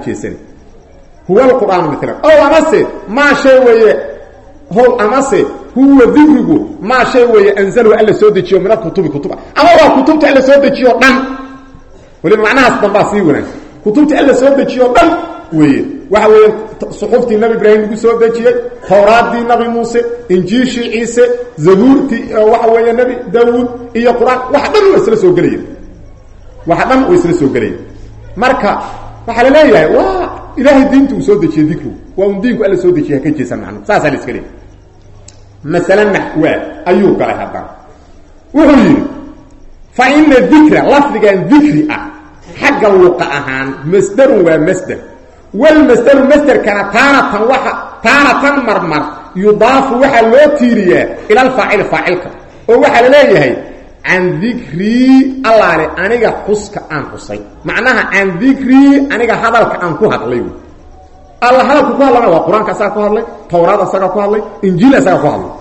B: huwa dikrigu maa shay weeye anzalahu alla soo dejiyo min alkutubi kutuba ama waa kutubta alla soo dejiyo dhan. Weliba macnahaas dambaa sii wanaagsan. Kutubta alla soo dejiyo dhan weeye. Waxa weeye suxuftii nabi ibraahim lagu soo dejiyey towraaddii nabi muuse injiishii ciise zabuurtii waxa weeye nabi daawuud iyo qur'aan waxa dhan isla soo gelaya waxa dhan waa isla soo gelaya marka waxaa la leeyahay waa ilaahay diinta uu soo dejiyey dikrigu waa un diinku alla soo dejiye haka jeesan macno saasaa la iska leeyay masale naxwaa ayuu galay haddana wuxuu yidhi fa ina dikra lafdigan dikri ah xagga luqa ahaan masdarun waa masder walmasdaru masderkana taanatan waa taanatan marmar yudaafu waxaa loo tiiriyaa ila alfaacili faacilka. Oo waxaa la leeyahay can dikrii allaale aniga xuska aan xusay macnaha can dikrii aniga hadalka aan ku hadlay alla hadalku ku hadlana waa qur'aanka asaga ku hadlay tawraad asaga ku hadlay injiil asaga ku hadlay.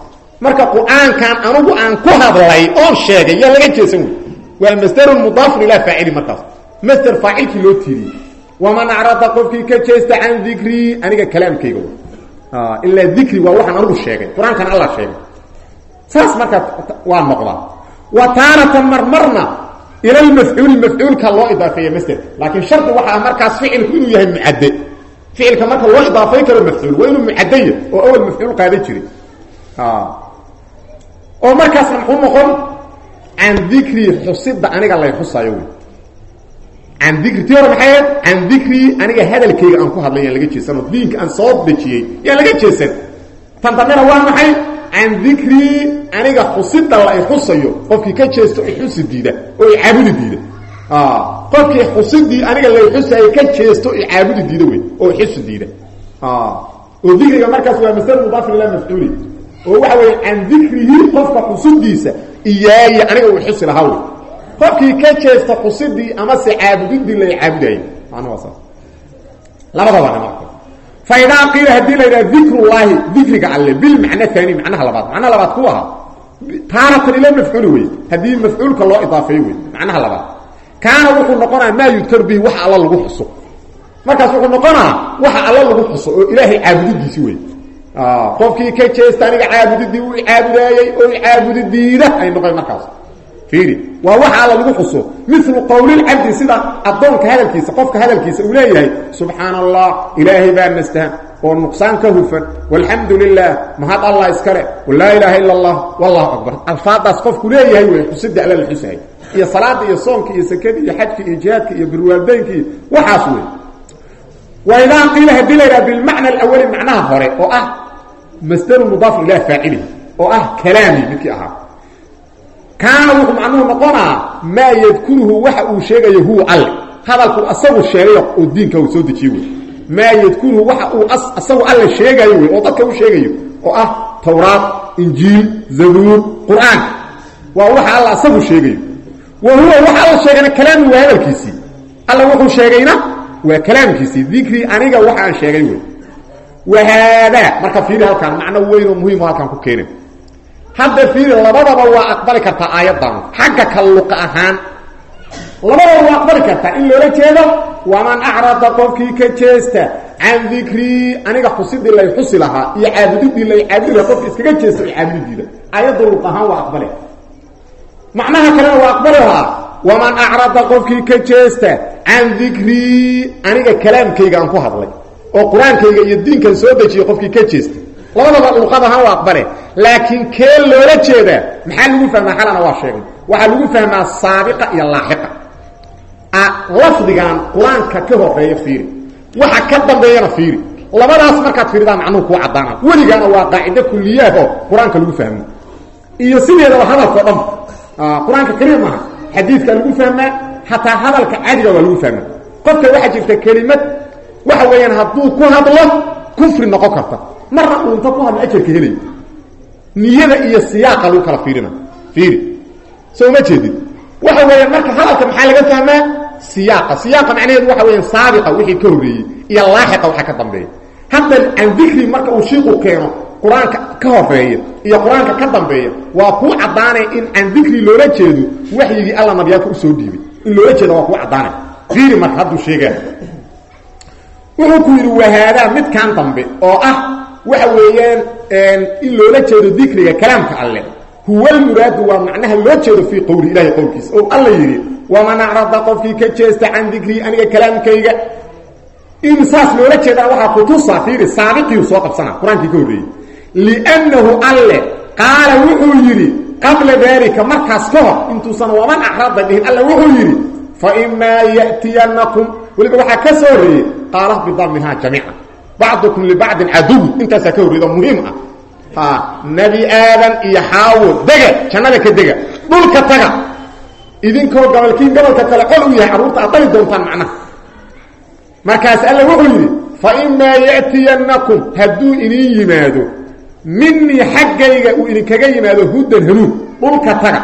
B: Marka qur'aankan anigu aan ku hadlay oon sheegay yaa laga jeesan wey. Waa masdarun mudaafun ilaa faacili markaas masder faacilkii loo tiiriyey waman acrada qofkii ka jeesta can dikrii aniga kalaamkayga ilaa dikri waa waxaan anigu sheegay. Qur'aankan alla sheegay. Saas markaa waa noqdaa. Wa taanatan marmarna ila lmafcuuli mafcuulka loo idaafeeya masderka laakiin shardi waxaa markaas ficilku inuu yahay mucadde ficilka marka loo idaafayn karo mafcuul waa inuu mucadaya oo awal mafcuul qaadan jiray. Oo markaasna muxuu noqon can dikrii xusida aniga lay xusaayo wey can dikri ti hore maxay? Ahayd can dikrii aniga hadalkayga aan ku hadlay yaan laga jeesanoo diinka aan soo dejiyey yaan laga jeesan. Tan dambena waa maxay? Can dikrii aniga xusida la y xusayo. Qofkii ka jeesto i xusi diida oo i caabudi diida. Qofkii xusidii aniga lay xusayo oo xusi diida. Oo dikriga markaas waa masal mudaafin ilaa mafcuuli. Oo waxa weeye can dikrihi qofka xusidiisa iyaaya aniga uu xusi lahaa wey qofkii ka jeesta xusidii amase caabudidii la caabudayay macnuhu waa saas. Labadaba marka fa idaa qiila haddii la yidhaha dikrullaahi dikriga alle bilmacna taani macnaha labaad. Macnaha labaad ku ahaa. Taaratan ila mafcuuli wey haddii mafcuulka loo idaafeeyo wey macnaha labaad. Kaana wuxuu noqonaa maa yudkar bihi waxa alla lagu xuso markaas wuxuu noqonaa waxa alla lagu xuso oo ilaahay caabudidiisi wey qofkii ka jeesta aniga caabudidii u caabudaayey oo caabudidiida ay noqon markaas. Fiiri waa waxa alla lagu xuso. Milu qowlilcabdi sida addoonka hadalkiisa qofka hadalkiisa uu leeyahay subxaana allah ilaahay baa nastahan oo nuqsaan ka hufan. Walxamdu lilah mahad allah iskale walaa ilaaha ila allah wallahu akbar. Alfaadaas qofku leeyahay wey xusida alla la xusahay. Iyo salaada iyo soonka iyo sakadii iyo xajka iyo jihaadka iyo birwaaldeynki waxaas wey waidaa qiila haddii la yidhaha bilmacna alawali macnaha hore oo ah masdaru mudaaf ilaa faacilihi oo ah kalaami midkii ahaa kaana wuxuu macnuhu noqonaa maa yadkuruhu waxa uu sheegayo huwa alle hadalku asagu sheegayo oo diinka uu soo dejiye wey maa yadkuruhu waxa uu asagu alle sheegayo wey oo dadka u sheegayo oo ah tawraad injiil zabuur qur'aan. Waa waxa alla asagu sheegayo. Wa huwa waxa alla sheegayna kalaami waa hadalkiisii. Alla wuxuu sheegayna waa kalaamkiisii dikri aniga waxa aan sheegay wey wahaadaa marka fiiri halkaan macno weyn oo muhiim oo halkaan ku keenin hadda fiiri labadaba waa aqbali kartaa aayaddan. Xagga ka luqa ahaan. Labadaba waa aqbali kartaa in loola jeedo waman acrada qofkii ka jeesta. Can dikrii aniga xusidii lay xusi lahaa. Iyo caabudidii lay caabudi lahaa. Qofki iskaga jeesta iyo caabudidiida aayadda ahaan waa aqbale macnaha kalena waa aqbali waman acrada qofkii ka jeesta can dikrii aniga kalaamkayga aan ku hadlay. oo qur'aankayga iyo diinkan soo dejiyay qofkii ka jeesta labadaba luqad ahaan waa aqbale laakiin kee loola jeedaa maxaa lagu fahmaa? xalana waa sheegay. waxaa lagu fahmaa saabiqa iyo laaxiqa lafdigan qur'aanka ka horreeya fiiri. waxa ka dambeeyana fiiri. labadaas markaad fiiridaa macnuhu kuu caddaana weligaana waa qaacido kuliyaahoo qur'aanka lagu fahmo. iyo sideedaba hadalkao xadiidka lagu fahmaa xataa hadalka caadiga waa lagu fahmaa. Qofka waxaa jirta kelimad waxa weeyaan hadduu ku hadlo kufri noqon karta. Marna uu inta ku hadlo ajarka helay niyada iyo siyaaqa lagu kala fiirina. Fiiri. Soo ma jeedid waxa weeyaan marka hadalka maxaa laga fahmaa? Siyaaqa. Siyaaqa macnaheedu waxa weeyaan saabiqa wixii ka horreeyey iyo laaxiqa waxa ka dambeeya. Hadda can dikri marka uu shiiqu keeno qur'aanka ka horreeya iyo qur'aanka ka dambeeya waa kuu caddaanaya in can dikri loola jeedo waxyigii alla nabiyaalka u soo dhiibay. In loola jeeda waa kuu caddaanaya fiiri marka hadduu sheegaa wuxuu ku yidhi wahaadaa midkan dambe oo ah waxa weeyaan in loola jeedo dikriga kalaamka alleh huwa lmuraadu waa macnaha loo jeedo fii qowli ilahay qowlkiisa. Oo alla yidhi waman acrada qofkii ka jeesta can dikrii aniga kalaamkayga? In saas loola jeedana waxaa kutusa fiiri saabiqiiu soo qabsana qur'aankii ka horreeyey liannahu alle qaala wuxuu yidhi qabla daalika markaas ka hor intuusan waman acrada dhihin alle wuxuu yidhi faimaa ya'tiyanakum weliba waxaa ka soo horreeyey qaala bidamihaa jamiica bacdukum libacdin caduw intaasaa ka horreeyda muhiim ah nebi aadan iyo xaawo dega jannada ka dega dhulka taga idinkoo gabalkiin gabalka kale col u yahay carruurta aad dali doontaan macnaha markaas alle wuxuu yidhi faimaa ya'tiyanakum hadduu idin yimaado minii xaggayga uu idinkaga yimaado hudan hanuun dhulka taga.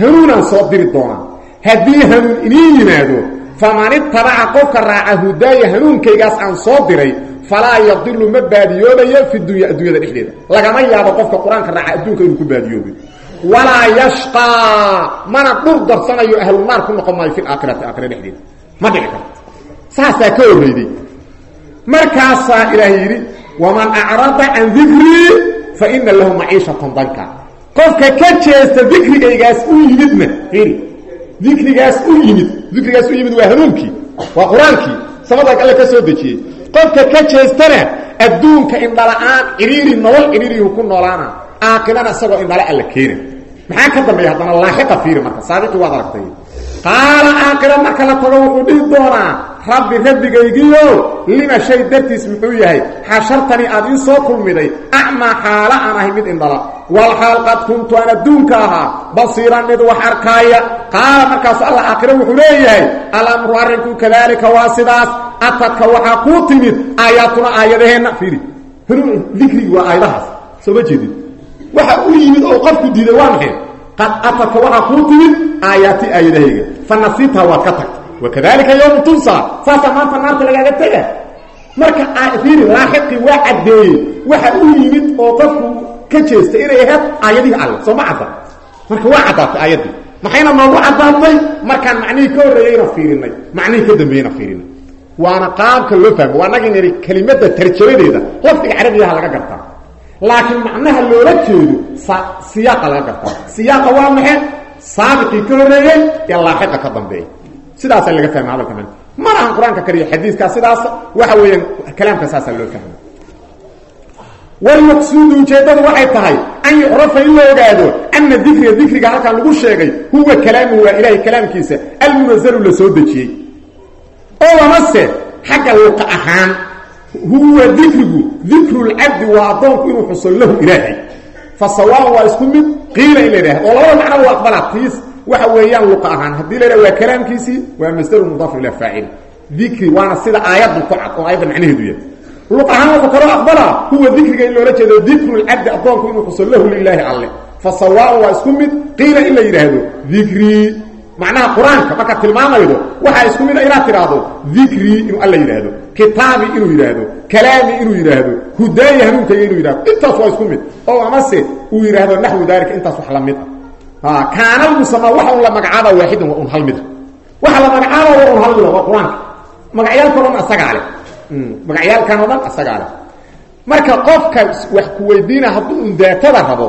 B: Hanuunaan soo diri doonaa haddii hanuun idiin yimaado faman itabaca qofka raaca hudaaya hanuunkaygaas aan soo diray falaa yadilu ma baadiyoobayo fi dunya adduunyada dhexdeeda. Lagama yaabo qofka qur'aanka raaca adduunka inuu ku baadiyoobay. Walaa yashqaa mana dhur darsanayo ahlunaar ku noqon maayo fi aakhirati aakhira dhexdeeda. Ma dhici karto. Saasaa ka horreyday markaasaa ilaahay yidhi waman acrada can dikrii fa ina lahu maciishatan danka qofka ka jeesta dikrigaygaas u yimidna iri dikrigaas u yimid dikrigaas u yimid waa hanuunkii waa qur'aankii samadaas alle ka soo dejiyey qofka ka jeestana adduunka indhala-aan cidhiiri nolol cidhiirihu ku noolaana aakirana isagoo indhala alla keena maxaa ka dambeeya haddana laaxiqa qaala aakira marka la tago wuxuu dhihi doonaa rabbi rabbigaygiio lima shay dartiis muxuu yahay? Xashartanii aad ii soo kulmiday. Acmaa xaala aan ahay mid indhala. Walxaal qad kuntu aan adduunka ahaa basiiran mid wax arkaaya. Qaala markaasu alla aakhira wuxuu leeyahay alamru arrinku kadaalika waa sidaas. Atadka waxaa kuu timid aayaatuna aayadaheenna. Fiiri. Dikrigi waa aayadahaas. Soo ma jeedid waxa u yimid oo qofku diiday waa maxay? Qad atadka waxaa kuu timid aayaati aayadahayga fa nasiibtaa waad ka tagta wakadalika yowmu tunsa saasaa maanta naarta lagaaga tega marka fiiri laaxiqii waa caddeeyey waxa u yimid oo qofku ka jeestay inay ahayd aayadihii alle soo ma cadda marka waa caddaatay aayaddii maxayna noogu caddaatay markaan macnihii ka horreeyeyna fiirinay macnihii ka dambeeyeyna fiirinay waana qaabka loo fahmo waa nagii nidhi kelimada tarjamadeeda lafdiga carabigaha laga gartaa laakiin macnaha loola jeedo siyaaqa laga gartaa siyaaqa waa maxe saabiqii ka horreeyey ee laaxiqa ka dambeeya sidaasaa laga fahma hadalka man mar ahan qur'aanka sidaas waxa weeyaan kalaamka saasaa loo fahma walmaqsuudu ujeeddadu waxay tahay an yucrafa in la ogaado ana dikriga dikriga halkaan lagu sheegay huwa kalaamu waa ilaahay kalaamkiisa almunazalu la soo dejiyey. Oo amase xagga luqa ahaan huwa dikrigu dikrulcabdi waa addoonku inuu xuso lahu ilaahay. Fa sawaan waa isku qiila in la yidhahdo oo labada macno waa aqbalaa? Tiis. Waxa weeyaan luqa ahaan. Haddii la waa kalaamkiisii waa masdaru mudaaf ila faacil. Dikri waana sida aayaddu ku cad oo aayadda macnaheedu yahay. Luq ahaan wuxuu kaloo aqbalaa huwa dikriga in loola jeedo dikrulcabdi addoonku inuu xuso lahu lilaahi alle. Fa sawaan waa isku qiila in la yidhaahdo macnaha qur'aanka markaad tilmaamaydo waxaa isku mid a inaad tidhaahdo dikrii inuu alla yidhaahdo kitaabi inuu yidhaahdo kalaami inuu yidhaahdo hudaaya hanuunkayga inuu yidhahdo intaas waa isku mid. Oo amase uu yidhaahdo naxwu daalika intaas wax la mid ah. Kaana lmusama waxa un la magacaaba waaxidan waa un hal mida waxa la magacaaba waa un hal mida waa qur'aanka. Magacyaalka leh. Marka qofka wax ku weydiina hadduu un daatada rabo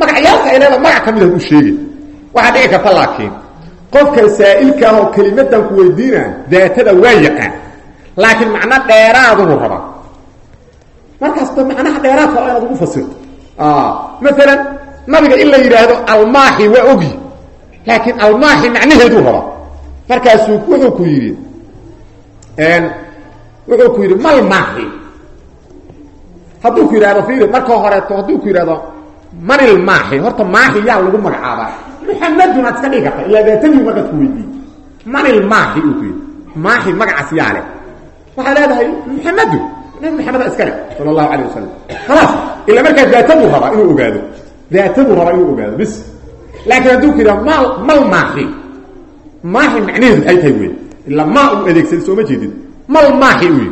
B: magacyaalka ay leeda mid haduu sheegi waxaa dhici karta laakiin qofka saa'ilka ah oo kelimadan ku weydiina daatada waa yaqaan. Laakiin macno dheeraaduhu rabaa markaasba macnaha dheeraadka waa inaad ugu fasirto. Maalan nabiga in la yidhaahdo almaaxi waa ogi laakiin almaaxi macnaheeduu rabaa markaasuu wuxuu ku yidhi wuxuu ku yidhi mal maaxi hadduu ku yidhahdo fiiri marka horeeto hadduu ku yidhahdo manil maaxi horta maaxi yaa lagu magacaabaa muxamadun aad iska dhigi karta ilaa daatadii markaad ku weydiiye manil maaxi uu ku yidhi maaxi magacaas yaa leh waxaa leedahay muxamadun nabi maxameda iska leh sala allahu calayh wasalam khalaas ilaa markaa daataduu rabaa inuu ogaado daataduu rabaa inuu ogaado bis laakiin hadduu ku yidhaha mal mal maaxi maaxi macnaheedu maxay tahay wey ilaa maa uu adeegsaday sooma jeedid mal maaxi uu yidhi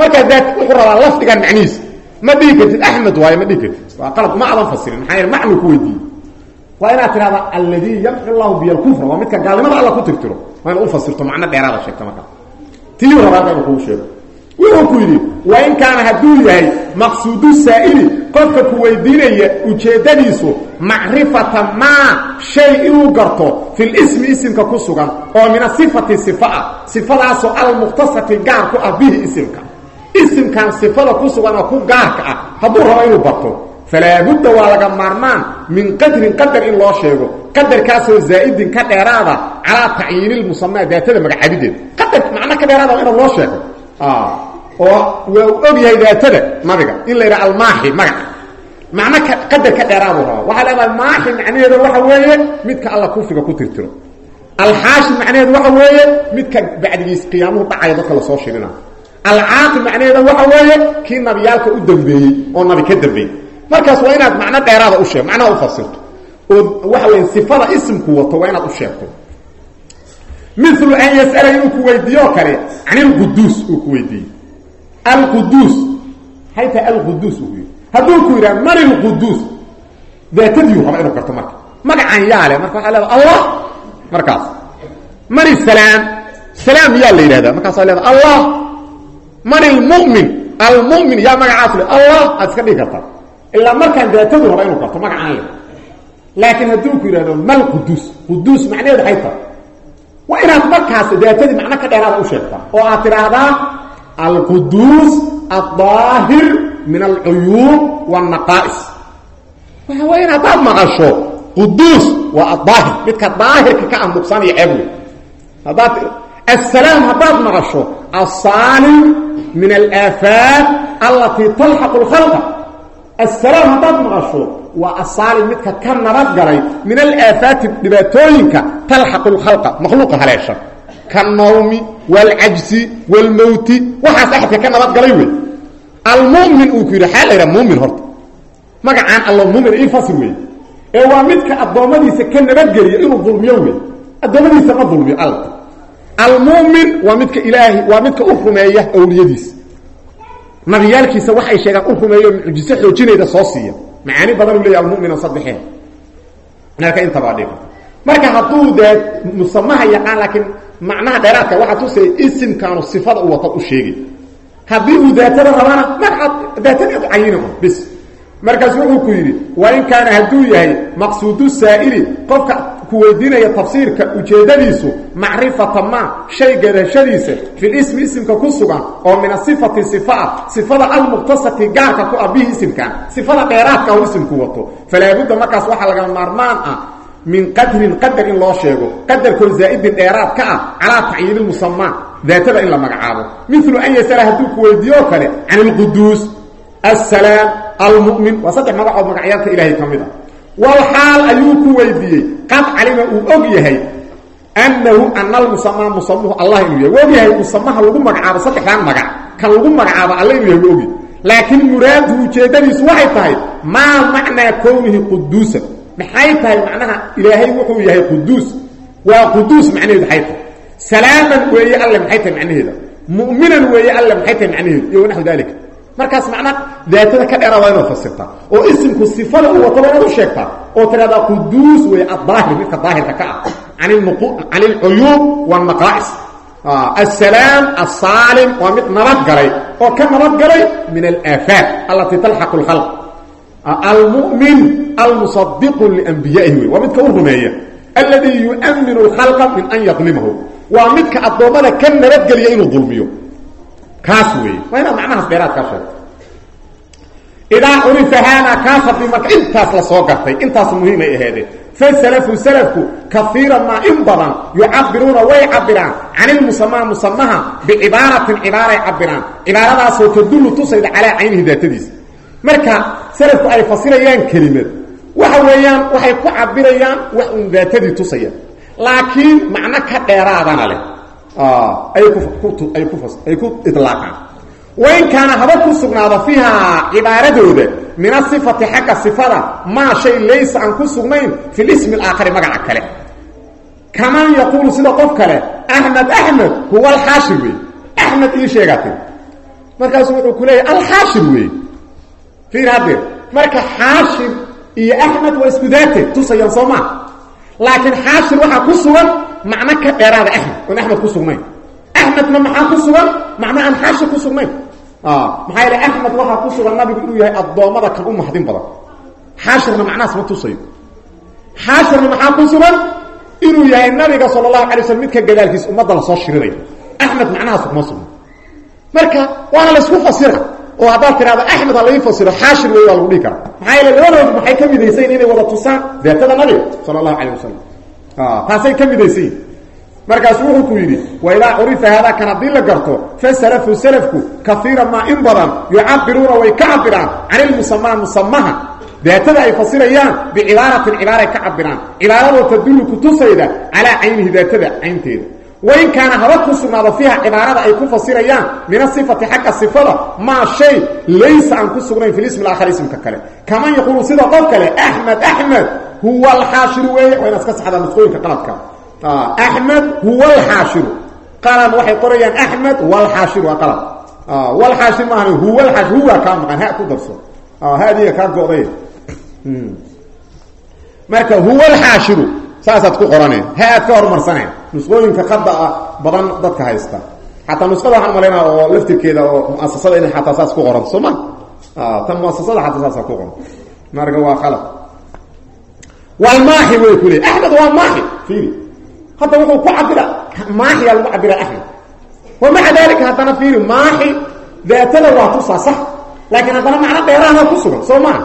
B: markaa daat wuxuu rabaa lafdigan macnihiisa ma dhihi kartid axmed waayo ma dhihi kartid waa qalad ma adan fasirin maxaa yeele macnuu ku weydiiyey waa inaad tidhahda alladii yamxu llahu biy alkufra. Waa midka gaalnimada alla ku tirtiro. Waa inaad u fasirto macno dheeraada sheegta markaa tii rabaa inuu kugu sheego. Wuxuu ku yidhi waa in kaana hadduu yahay maqsuudu saa'ili qofka ku weydiinaya ujeeddadiisu macrifata maa shay inuu garto fil ismi isimka ku sugan oo min asifati sifa ah sifadaasoo almukhtasati gaar ku ah bihi isimka. Isimkan sifada ku sugan oo ku gaarka ah hadduu rabo inuu barto falaa budda waa laga maarmaan min qadrin qadar in loo sheego. Qadarkaasoo zaa'idin ka dheeraada calaa tacyiini lmusamaa daatada magacaabideeda qadar macno ka dheeraada waa ina loo sheego. Oo waa og yahay daatada nabiga. In la yidhaha almaaxi magaca macno qadar ka dheeraaduu rabaa. Waxaa leedahay maaxi macnaheeda waxa weeye midka alla kufriga ku tirtiro. Alxaashi macnaheedu waxa weeye midka bacdigiis qiyaamuhu dhacaya dadka la soo shirina alcaaqib macnaheeda waxa weeye kii nabiyaalka u dambeeyey markaas waa inaad macno dheeraada u sheeg macnaha u fasirto oo waxa weya sifada isimku wato waa inaad u sheegto. Milu an yas'ala inuu ku weydiiyo o kale can ilquduus uu ku weydiiyey. Alquduus tahay alquduus uu yidhi. Hadduu ku yidhaha man ilquduus daatadiiu raba inuu garto marka. Magacan yaa leh marka waxaa leeda allah! Markaas. Man isalaam salaam yaa la yidhahdaa markaasaa leeda allah! Man ilmu'min almu'min yaa magacaas le allah! Aad iska dhigi kartaa ilaa markaan daatadu raba inuu garto magacaan leh laakiin hadduu ku yidhahdo mal quduus quduus macnaheedu waxay tahay waa inaad markaas daatadii macno ka dheeraada u sheegtaa oo aad tidhaahdaa alquduus aldaahir min alcuyuub wاnaqaa'is waxa weya in haddaad maqasho quduus waa adaahir midka daahirka ka anduqsanaya ceeb. Wey haddaad asalaam haddaad asalaam haddaad maqasho waa asaalim midka ka nabadgalay min alaafaati dhibaatooyinka talxaqu lkhalqa makhluuqa haleesha. Kanawmi wاlcajsi wاlmowti waxaas axadka ka nabadgalay wey. Almumin uu ku yidhi xaa la yidhaha mumin horta. Magacaan alla mumin ii fasir wey. Ee waa midka addoommadiisa ka nabadgeliya inuu dulmiyo wey. Addoommadiisa ma dulmiyo alla almumin waa midka ilaahi waa midka u rumeeya awliyadiisa nabiyaalkiisa waxay sheegaan u rumeeyo mucjiso xoojinayda soo siiya. Macaani badan u leeya almumina saddexeen. Marka intabaa dhig marka hadduu dee musamaha yaqaan laakiin macnaha dheeraadka waxaa tusaya isimkaanu sifada u wata u sheegay. Haddii uu daatada rabana magacaad daatadaad cayina bis markaas wuxuu ku yidhi wa in kaana hadduu yahay maqsuudu saa'ili qofka ku weydiinaya tafsiirka ujeeddadiisu macrifata ma shay garashadiisa fil ismi isimka ku sugan oo min asifati sifa ah sifada almuqtasati gaarka ku ah bihi isimkan sifada dheeraadka u isimku wato. Falaabudda markaas waxaa laga maarmaan ah min qadrin qadar in loo sheego qadarkoo zaa'idin dheeraad ka ah calaa tacyiini musamaa daatada in la magacaabo. Milu an yasala hadduu ku weydiiyo kale can ilquduus assalaam almu'min. Waa saddex magacood magacyaalka ilaahay ka mid a walxaal ayuu ku weydiiyey. Qad calima uu og yahay annahu ana almusamaa musamuhu allah inuu yahay. Og yahay musamaha lagu magacaabo saddexdaan magac. Kan lagu magacaabo alla inuu yahay ogi. Laakiin muraaduhu ujeeddadiisu waxay tahay maa macnaa kownihi quduusan. Maxay tahay macnaha ilaahay wuxuu yahay quduus? Waa quduus macnaheedu maxay tahay? Salaaman weeye alle maxay tahay macnaheeda? Mu'minan weeye alle maxay tahay macnaheedu markaas macna daatada ka dheera waa inaad fasirtaa oo isimku sifada uu wato waa inaad u sheegtaa oo tidhahdaa quduus weeye addaahir midka daahirka ka ah. Can ilcuyuub waalnaqaa'is asalaam asaalim waa mid nabadgalay oo ka nabadgalay min alaafaat allatii talxaqu lkhalq almu'min almusadiqu lianbiyaihi wey waa midka u rumeeya. Alladii yu'minu lkhalqa min an yadlimahu waa midka addoommada ka nabadgeliya inuu dulmiyo kaas weeye waa inaad macnahaas dheeraad kaa sheegto idaa curifa haada kaas haddii marka intaas la soo gartay intaas muhiimay aheedeen fasalafu salafku kaiiran maa in badan yucabiruuna way cabiraan can ilmusamaa musamaha bicibaaratin cibaaray cabiraan cibaaradaasoo tadullu tusayda calaa caynihi daatadiisa marka salafku ay fasirayaan kelimad. Waxa weeyaan waxay ku cabirayaan wax uun daatadii tusaya laakiin macno ka dheeraadana leh ay ku ilaaqaan wain kaana haba ku sugnaado fiihaa cibaaradooda min asifati xagga sifada maa shay laysa aan ku sugnayn fi lismi alaakhari magaca kale kaman yaquulu sida qof kale axmed axmed huwa alxaashir wey axmed ii sheegaatay markaasu wuxuu ku leeyahy alxaashir wey xaashir iyo axmed waa isku daate laakiin xaashir waxaa ku sugan macno ka dheeraada axmed oon axmed ku sugnayn. Axmedna maxaa ku sugan? Macno aan xaashir ku sugnayn. Maxaa yeele axmed waxaa ku sugan nabigu inuu yahay addoommada kan u mahdin badan. Xaashirna macnahaas ma tusayo. Xaashirna maxaa ku sugan? Inuu yahay nabiga sala allahu alay slam midka gadaalkiisa ummadda la soo shirinayo. Axmed macnahaas kuma sugna marka waana laysku fasira oo haddaad tidhahdo axmed ha lai fasiro xaashir wey waa lagu dhihi karaa. Maxaa labadoodu maxay ka midaysayin inay wada tusaan daatada nabiga sala allahu calayh wasalam taasay ka midaysayin markaasu wuxuu ku yidhi wa idaa curifa haadaa kan haddii la garto fasalafu salafku kaiira maa in badan yucabiruuna way ka cabiraan can ilmusamaa musamaha daatada ay fasirayaan bicibaaratin cibaaray ka cabiraan cibaaradoo tadullu kutusayda calaa caynihi daatada caynteeda wain kaana haba ku sugnaado fiiha cibaarada ay ku fasirayaan min asifati xagga sifada maa shay laysa aan ku sugnayn fi lismi aakhar ismka kale kaman yaquulu sida qof kale axmed axmed huwa alxaashiru weeye waa inaad iska saxdaa nusqooyinka qaladka axmed huwa alxaashiru qalan waxay qorayaan axmed walxaashiru waa qalad walxaashir maahan huwa alxaashir huwa kaa maqan ha ku darso haadiga kaa go'day marka ka hormarsaneen nusqooyinka qada ah badan dadka haysta. Xataa nusqada waxaan malaynaa oo laftirkeeda oo muasasada inay xataa saas ku qoranto soo ma? Tan muasasada xataa saasa ku qoran. Marka waa qalad walmaaxi way ku leey axmed waa maaxi. Fiiri. Hadda wuxuu ku cabira maaxiyaa lagu cabira axmed. Wamaca dalika haddana fiiri? Maaxi daatada waa tusaa sax laakiin haddana macno ku sugan. Soo maa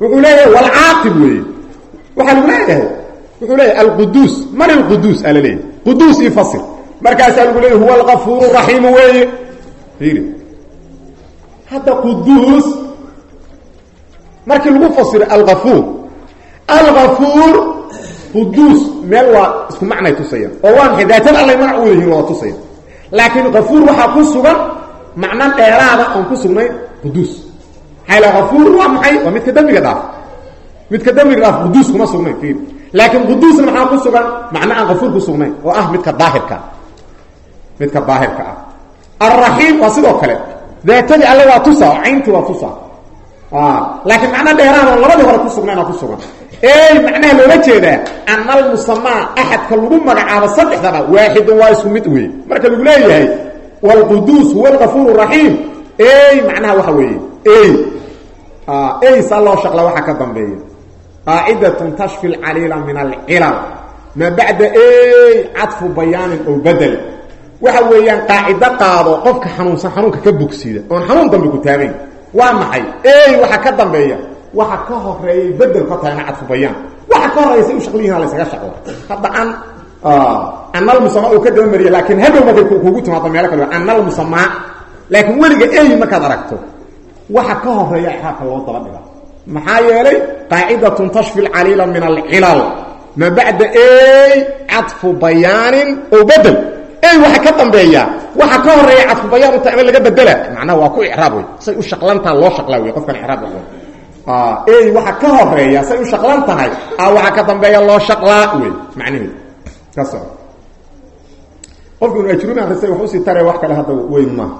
B: wuxuu leeyahay walcaaqib weeye waxaa lagu leeyahay? Wuxuu leeyahay alquduus. Man alquduus ala leeyahy quduus io fasir. Markaasaa lagu leeyahy huwa algafuur raxiimu weeye. Fiiri hadda quduus markii lagu fasiro algafuur algafuur quduus meel waa isku macnay tusayaan oo waa maxay daatada allay magac u wadayihin waa tusaya laakiin kafuur waxaa ku sugan macno dheeraada oon ku sugnayn quduus. Maxaa la kafuur waa maxay? Waa midka dembiga dhaaf. Midka dembiga dhaaf quduus kuma sugnayn fiir laakiin quduusna maxaa ku sugan? macno aan kafuur ku sugnayn oo ah midka daahirka midka daahirka ah. Alraxiim waa sidoo kale. Daatadii alle waa tusaa oo cayntii waa tusaa laakiin macno dheeraada labadii hore ku sugnayna ku sugan. Ey macnaha loola jeedaa ana almusamaa axadka lagu magacaabo saddexdaba waaxidun waa isku mid wey marka lagu leeyahay wlquduus huwa algafuur raxiim. Ey macnaha waxa weeye ey ey saa loo shaqla waxaa ka dambeeya qaacidatun tashfi lcaliila min alcilal. Maa bacda ey cadfu bayaanin ow bedel. Waxa weeyaan qaacido qaado qofka xanuunsan xanuunka ka bogsida oon xanuun dambe ku taagayn waa maxay? Ey waxa ka dambeeya. Waxa ka horeeyay bedel ka tahayna cadfu bayaan. Waxa ka horreeya say u shaqliyihin laysaga shaqla hadda an analmusamaa uu ka dabamariya laakiin hadhow markay kugu timaado meelo kale. Analmusamaa laakiin weliga ey markaad aragto waxa ka horreeya ixraabka loo daba dhiga maxaa yeelay qaacidatun tashfi lcaliila min alcilal. Maa bacda ey cadfu bayaanin ow bedel. Ey waxa ka dambeeya. Waxa ka horreeya cadfu bayaan uta ama laga bedela. Macnaha waa ku icraab wey say u shaqlantaa loo shaqlaa wey qofkan icraab ey waxa ka horreeya say u shaqlan tahay a waxa ka dambeeya loo shaqlaa wey macnaheedu ka soco qofku inu ajruumi akristay wax u sii tare wax kale hadda weyn maaha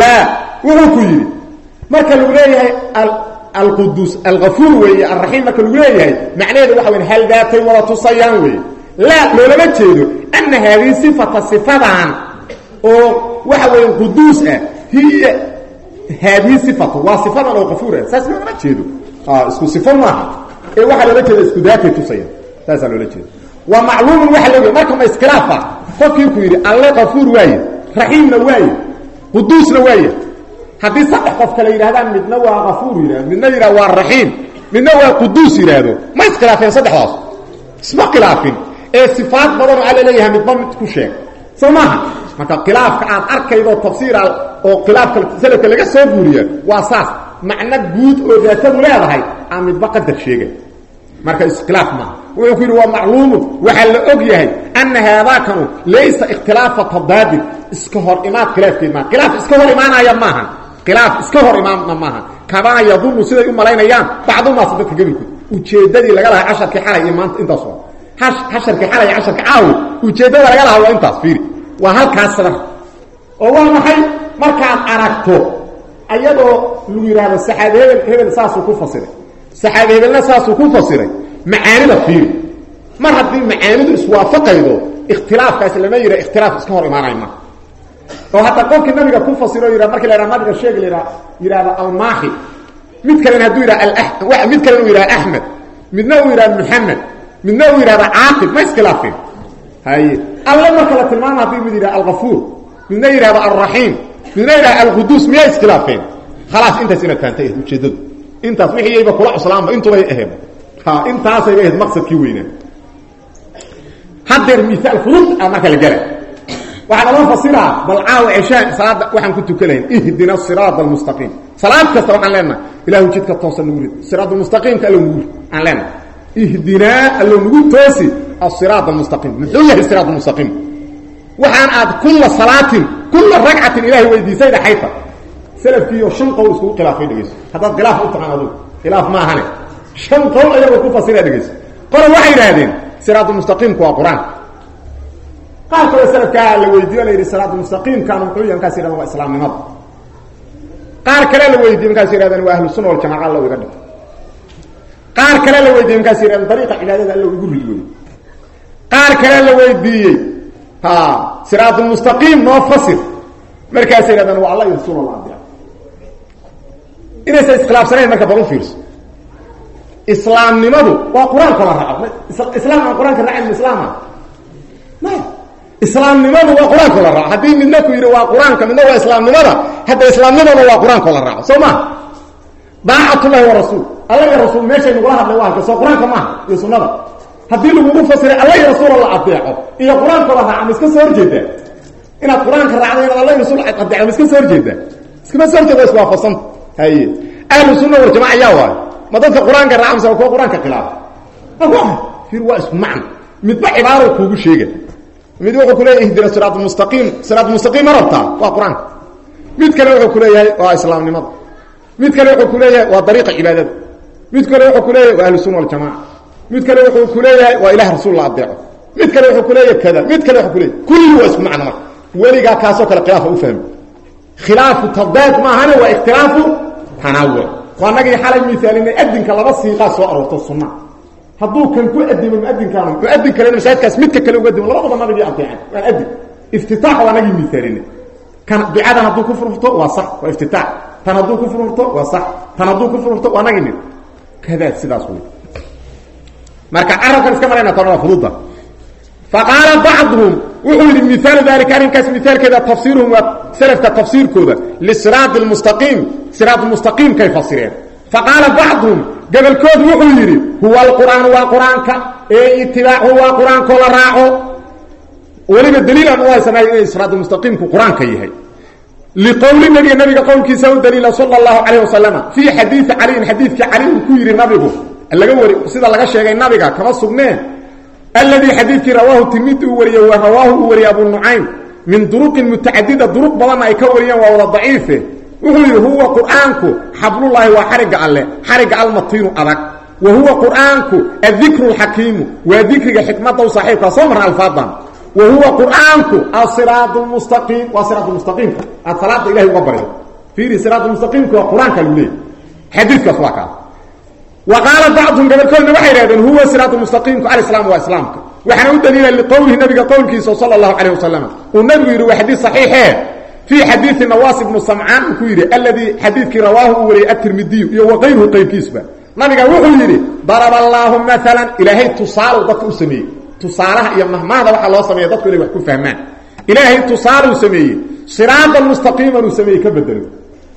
B: laa wuxuu ku yidhi marka lagu leeyahay alquduus algafuur weeye alraxiim marka lagu leeyahay macnaheedu waxa wey hal daatay wada tusayaan weeye. Laa loolama jeedo ana haadihi sifata sifadan oo waxa weeye quduus ah hiya haadihi sifatu waa sifadan oo qafuur ah. Saas loolama jeedo. Isku sifo maaha. Ee waxaa loola jeeda isku daatay tusayaan. Saasaa loola jeeda waa macluumun waxa loo marka ma iskhilaafa qofkii ku yidhi alle qafuur waaye raxiimna waaye quduusna waaye haddii saddex qof kale yidhahdaan midna waa qafuur yidhahdo midna yidhah waa raxiim midna waa quduus yidhaahdo ma iskhilaafeen saddexdaas? Isma khilaafin. Ee sifaad badan oo alla leeyahay midba mid ku sheeg. Soo maaha marka khilaafka aad arkaydo tafsiira oo khilaafka salafka laga soo guuriya waa saas. Macno guud oo daatadu leedahay aan midba qadar sheegay. Marka iskhilaaf maaha wuxuu ku yidhi waa macluumun. Waxaa la og yahay ana haadaakanu laysa ikhtilaafa tadaadin iska hor imaad khilaafkeed maaha khilaaf iska hor imaanaya maahan khilaaf iska hor imaanna maaha kamaa yadunnu siday u malaynayaan? Bacdunaas dadka gebilkood ujeeddadii laga lahaa casharkii xalay iyo maanta intaas waa. Casharkii xalay iyo casharka caawi ujeeddada laga lahaa waa intaas fiiri. Waa halkaas sadar oo waa maxay? Markaad aragto ayadoo lagu yidhaahdo saxaabi hebel hebel ku fasiray. Saxaabi hebelna saasuu ku fasiray. Macaanida fiiri. Mar haddii macaanidu iswaafaqaydo ikhtilaafkaas lama yidha ikhtilaaf iska hor imaanay ma oo hadda qofkii nabiga ku fasiro yidha markii la yhaha nabiga sheeg la yidhahdo almaahi. Mid kalena hadduu yidhaha mid kalena uu yidhaha axmed midna uu yidhaha muxamed midna uu yidhahda caaqib ma iskhilaafeen haye. Alle marka la tilmaama haddii mid yidhaha algafuur midna yidhahdo alraxiim midna yidhaha alquduus miyaa iskhilaafeen khalaas intaas inaad fahamtay ujeeddadu. Intaas wixiyayba kula cuslaanba intubay aheed. Ha intaasayba ahayd maqsadkii weynaa haddeer miaal fudud a marka la gala waxaa naloo fasiraa bal caawa ceshaa salaada waxaan ku tukanayn ihdina siraada almustaqiim. Salaad kasta waxaan leenahay ilaahu jidka toosan nagu rid. Siraadalmustaqiimka allow nagu aan leenahay. Ihdinaa allow nagu toosi asiraad almustaqiim. Muxuu yahay siraad almustaqiim? Waxaan aad kulla salaatin kulla ragcatin ilaahay weydiisayda xayta salafkiiyo shan qowl iskugu khilaafay dhegeyso. Haddaad khilaaf u taqaan adugu khilaaf ma ahane. Shan qowl ayagoo ku fasira dhegeyso. Qole waxay yidhaahdeen siraadulmustaqiimku waa qur'aanka qaar kaloo salafkaa la weydiiyo la yidhi siraadulmustaqiimkan wuxuu yahay markaas yidhahdeen waa islaamnimada. Qaar kale la weydiiyey markaas yidhahdeen waa ahlu sunna waljamaca alla iga dhigto qaar kale la weydiiyey markaas yidhahdeen dariiqa cibaadada alla igu rid wey qaar kale la weydiiyey ha siraadulmustaqiim noo fasir. Markaas yidhahdeen waa alla iyo rasuul alla adeec inaysan iskhilaafsanayn marka bal u fiirso. Islaamnimadu la islaamnimadu waa qur'aanka la raaco. Haddii midna ku yidhi waa qur'aanka midna waa islaamnimada hadda islaamnimaduna waa qur'aanka la raaco. Soo maha daacatullahi wa rasuul. Alla iyo rasuul meeshay nagula hadlay waa soo qur'aanka iyo sunnada. Haddii lagugu fasiray alla iyo rasuul la adeeco iyo qur'aanka la raaco iska soo horjeedaa inaad qur'aanka raacdo inaad alla iyo rasuul adeeco iska soo horjeedaa iskama soo horjeeda iswaafaqsanta haye. Ahlu sunna waljamaca yaa waayo ma dadka qur'aanka raacmasa waa kuwa qur'aanka khilaafa waa isku kuugu sheega mid wuxuu ku leeyahy ihdina siraat mustaqiim siraat mustaqiim ma rabtaa? Waa qur'aanka mid kale wuxuu ku leeyahay waa islaamnimada. Mid kale wuxuu ku leeyahay waa dariiqa cibaadada. Mid kale wuxuu ku leeyahay waa ahlu sunna waljamaca mid kale wuxuu ku leeyahay waa ilah rasuul la adeeco mid kale wuxuu ku leeyahay kada mid kale wuxuu ku leeyahay kulli waa isku macno marka. Weligaa kaasoo kale khilaafa u fahmi. Khilaafu tabdaad maahane waa ikhtilaafu tanawuc waa nagii xalay miaalinay adinka laba siiqaa soo aroorto sunna hadduu kan ku adimo muadinkaan muadin kalena masaajidkaas midka kale uga adimo labadaba nabigii adeeceen waan adin iftitaax waa nagii miaalinay kan ducadan hadduu ku furfurto waa sax waa iftitaax. Tan hadduu ku furfurto waa sax. Tan hadduu ku furfurto waa nagii mid kadaad sidaas wey marka carabkan iska marayna waa fududa faqaala bacduhum wuxuu yidhi miaalu dalika arrinkaas miaalkeeda tafsiiruhum waa selafka tafsiirkooda. Lisiraadi lmustaqiim siraad mustaqiimkay fasireen faqaala bacduhum gobolkoodu wuxuu yidhi huwa alqur'aan waa qur'aanka ee itibaacu waa qur'aankoo la raaco weliba daliilaan u haysanayo inay siraadmustaqiimku qur'aanka yahay liqowli nabiga nabiga qowlkiisa u daliila sala allahu calayh wasalama fii xadiidi caliyin xadiidkii cali uu ku yidhi nabigu laga wari sida laga sheegay nabiga kama sugneen alladii xadiidkii rawaahu tirmidi uu wariyey wa rawaahu uu wariyey abu nucaym min duruqin mutacadida duruq badanna ay ka wariyeen waa wada daciife wuxuu yidhi huwa qur'aanku xablullaahi waa xarigga alleh xarigga almatiinu adag. Wa huwa qur'aanku adikru lxakiimu waa dikriga xikmadda u saaxiibkaa soo marna alfaadan wa huwa qur'aanku asiraad lmustaqiim waa siraad mustaqiimka aad salaada ilahay uga barido fiiri siraad mustaqiimka waa qur'aanka lagu leeyay xadiidkaas waa kaa wa qaala bacduhum gabalkoodna waxay idhahdeen huwa siraad mustaqiimku alislaam waa islaamka. Waxaana u daliila liqowlihi nabiga qowlkiisa sala allahu calayh wasalam uu nabigu yidhi waa xadiid saxiixee fii xadiidi nawaas ibnu samcaan uu ku yidhi alladii xadiidkii rawaahu uu wariyey atirmidiyu iyo waqayruhu qayrkiisba nabiga wuxuu yidhi daraba allaahu maalan ilaahay tusaalu dadka u sameeyey. Tusaalaha iyo mahmaahda waxaa loo sameeya dadku inay wax ku fahmaan. Ilaahay tusaaluu sameeyey. Siraadan mustaqiiman uu sameeyey ka bedelo.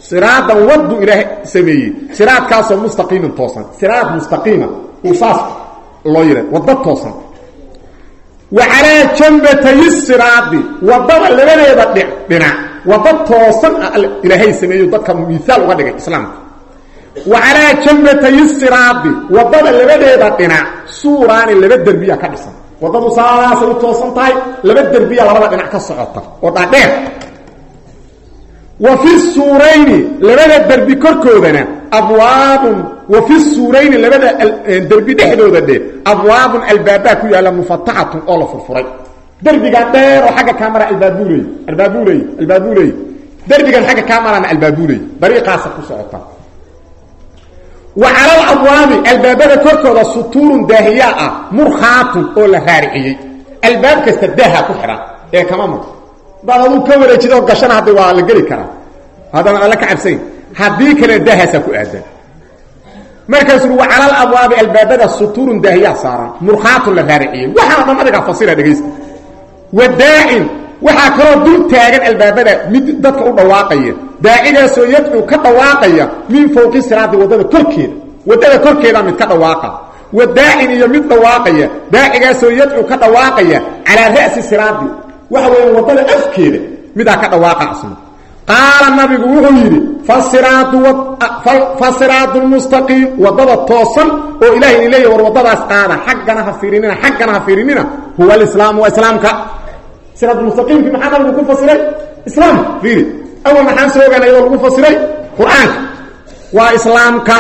B: Siraadan waddu ilaahay sameeyey. Siraadkaasoo mustaqiiman toosan. Siraad mustaqiima uu saas loo yidha waddo toosan. Wa calaa jambatay siraadi waddada labadeeda dhinac waddo toosan ah ilaahay sameeyo dadka miaal uga dhigay islaamka wa calaa jambatay siraadi waddada labadeeda dhinac suuraani laba derbiya ka dhisan. Waddadu saasay u toosan tahay laba derbiya labada dhinac ka socota oo dhaadheer. Wa fi suurayni labada derbi korkoodana abwaabun wa fi suurayni labada derbi dhexdooda dhe abwaabun albaabaa ku yaalla mufataxatun oo la furfuray derbigan dheer oo xagga kaa mara albaabuuley albaabuuley albaabuuley derbigan xagga kaa marana albaabuuley dariiqaasa ku socota. Wa cala alabwaabi albaabada korkooda sutuurun daahiyaa ah murkhaatun oo la raariciyey. Albaab kasta daaha ku xidhan ee kama mur daad aduu ka wareejida oo gashana hadda waa la geli karaa. Haddana alla ka cabsayn haddii kalena daahaasaa ku aadan. Markaasuu wa cala alabwaabi albaabada sutuurun daahiyaa saaran murkhaatun la raariciyey. Waxaana dhan adigaa fasira dhegaysta wa daacin waxaa kaloo dul taagan albaabada mid dadka u dhawaaqaya daacigaasoo yadcuu ka dhawaaqaya min fowqi siraadi waddada korkeeda waddada korkeeda mid ka dhawaaqa wa daacin iyo mid dhawaaqaya daacigaasoo yadcuu ka dhawaaqaya calaa ra'si siraadi waxa weeyaan waddada afkeeda midaa ka dhawaaqa asna qaala nabigu wuxuu yidhi fa siraadu lmustaqiim waddada toosan oo ilahay in leeyahy war waddadaas qaada xaggana ha fiirinina xaggana ha fiirinina. Huwa alislaamu waa islaamka. Siraadmustaqiimkii maxaa nabigu ku fasiray? Islaamka fiiri. Awal maxaan soo ogaana iyadoo lagu fasiray? Qur'aanka waa islaamka.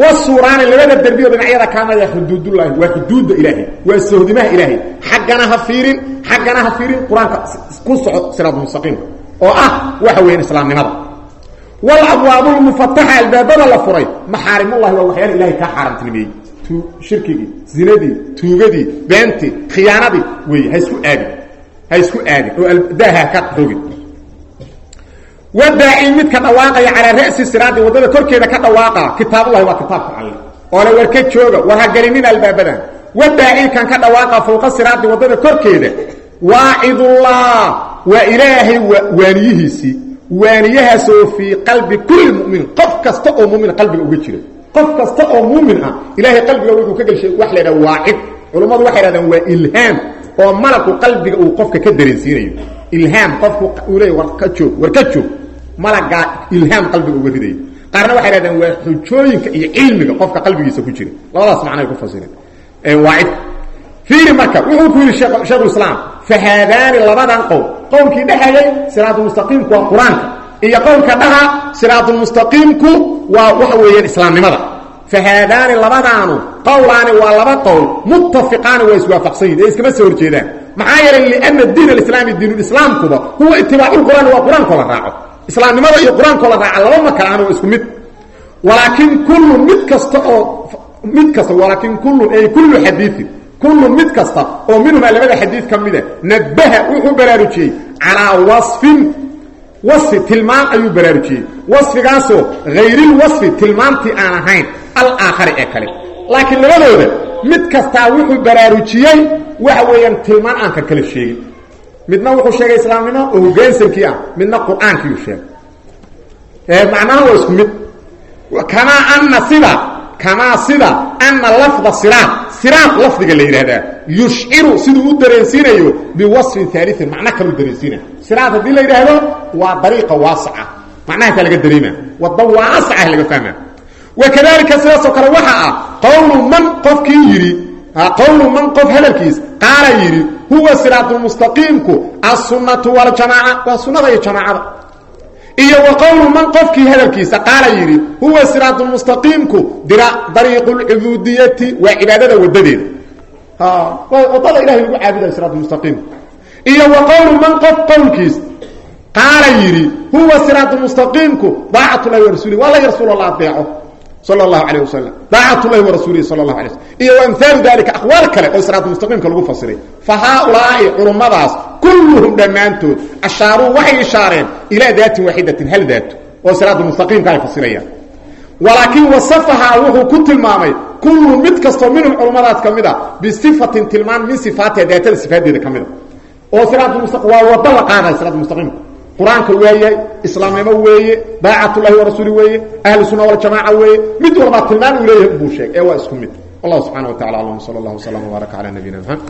B: Wasuuraani labada derbiyo dhinacyada kaamaya xuduudullaahi waa xuduudda ilaahay waa sohdimaha ilaahay. Xaggana ha fiirin xaggana ha fiirin. Qur'aanka wal abwaabulmufataxa albaabada la furay. Maxaarimullahi waa waxyaala ilahay kaa xaaramtinimeeyey shirkigii zinadii tuugadii beentii khiyaanadii wey ha isku aadin ha isku aadin oo daaha ka rogin wadaaci midka dhawaaqaya calaa ra'si siraadi waddada korkeeda ka dhawaaqa kitaabullahi waa kitaabka alle oo le war ka jooga war ha gelinin albaabadan wadaaci kan ka dhawaaqa fowqa siraadi waddada korkeeda. Waacidullah waa ilaahay waaniyihiisii waaniyahaasoo fii qalbi kulli mu'min qof kasta oo mumin qalbiga uga jira qof kasta oo muumin ah ilaahay qalbiga wuxuu ka gelshay wax la ydhaha waacid waxay hahdeen waa ilhaam oo malaku qalbiga uu qofka ka dareensiinayo. Ilhaam qofku uu leey war ka joog ilhaam qalbiga uga ridayo qaarna waxay hahdeen waa xujooyinka iyo cilmiga qofka qalbigiisa ku jira. Labadaas macnay ku fasireen waacid fiiri marka wuxuu ku yidhi sheekhulislaam fa haadaani labadan qowl qowlkii dhexeeyey siraatulmustaqiimku waa qur'aanka iyo qowlka dhaha siraatulmustaqiimku waa waxa weeyaan islaamnimada. Fa haadaani labadaanu qowlaani waa laba qowl muttafiqaani waa iswaafaqsan yihiin ee iskama soo horjeedaan. Maxaa yeelay liana diin alislaami diinulislaamkuba huwa itibaaculqur'aani waa qur'aankoo la raaco. Islaamnimada iyo qur'aankoo la raaca laba ma kalaana waa isku mid. Walaakin kullu mid kasta oo mid kasta walaakin kullu ay kullu xadiiin kullu mid kasta oo minhumaa labada xadiid ka mida nabaha wuxuu baraarujiyey. Calaa wasfin wasfi tilmaan ayuu baraarujiyey. Wasfigaasoo hayrilwasfi tilmaantii aan ahayn alaakhari ee kale. Laakiin labadooda mid kastaa wuxuu baraarujiyey waxa weeyaan tilmaan aan ka kala sheegin. Midna wuxuu sheegay islaamnimo oo hogaansankii ah. Midna qur'aankiiu sheegay. Macnaha waa isku mid. Kamaa ana sida kamaa sida ana lafda siraad siraad lafdiga la yidhahdaa yushciru siduu u dareensiinayo biwasfin aaliin macno kaluu dareensiina siraad haddii la yidhaahdo waa dariiqa waasaca macnahaasaa laga dareema. Wadda waasaca laga fahma wakadalika sidaasoo kale waxa ah qowlu man qofkii yidhi qowlu man qof hadalkiis qaala yidhi huwa siraadulmustaqiimku alsunnatu waljamaaca. Waa sunnada iyo jamaacada iyo wa qowlu man qofkii hadalkiisa qaala yidhi huwa siraadulmustaqiimku dariiqu lcubuudiyati waa cibaadada wadadeeda waddada ilahay lagu caabudayo siraatulmustaqiimku iyo wa qowlu man qof qaala yidhi huwa siraatulmustaqiimku daacatullahi wa rasuulih waa la rasuul la sal اlahu alيه waslm daacat llahi warasuulihi sal اlahu alay slm iyo amaalu dalika aqwaal kale oo siraatmustaqiimka lagu fasiray fa haaulaai culummadaas kulluhum dhammaantood ashaaruu waxay ishaareen ilaa daatin waaxidatin hal daato oo siraatmustaqiimka ay fasirayaan walaakin wasafahaa wuxuu ku tilmaamay kullu mid kastoo minhum culummadaas ka mid a bisifatin tilmaan min sifaatiha daatada sifaadeeda ka mida oo waa wada la qaadaya siraatmustaqiimka qur'aanka waayahay islaamnimo weeye daacatullahi warasuuli weeye ahlu sunna waljamaaca weeye mid walbaa tilmaan uu buu sheegay. Ee waa isku mid. Wallahu subxana wa tacala alam. Sala allah wslam wbaaraka cala nabiyina mxamed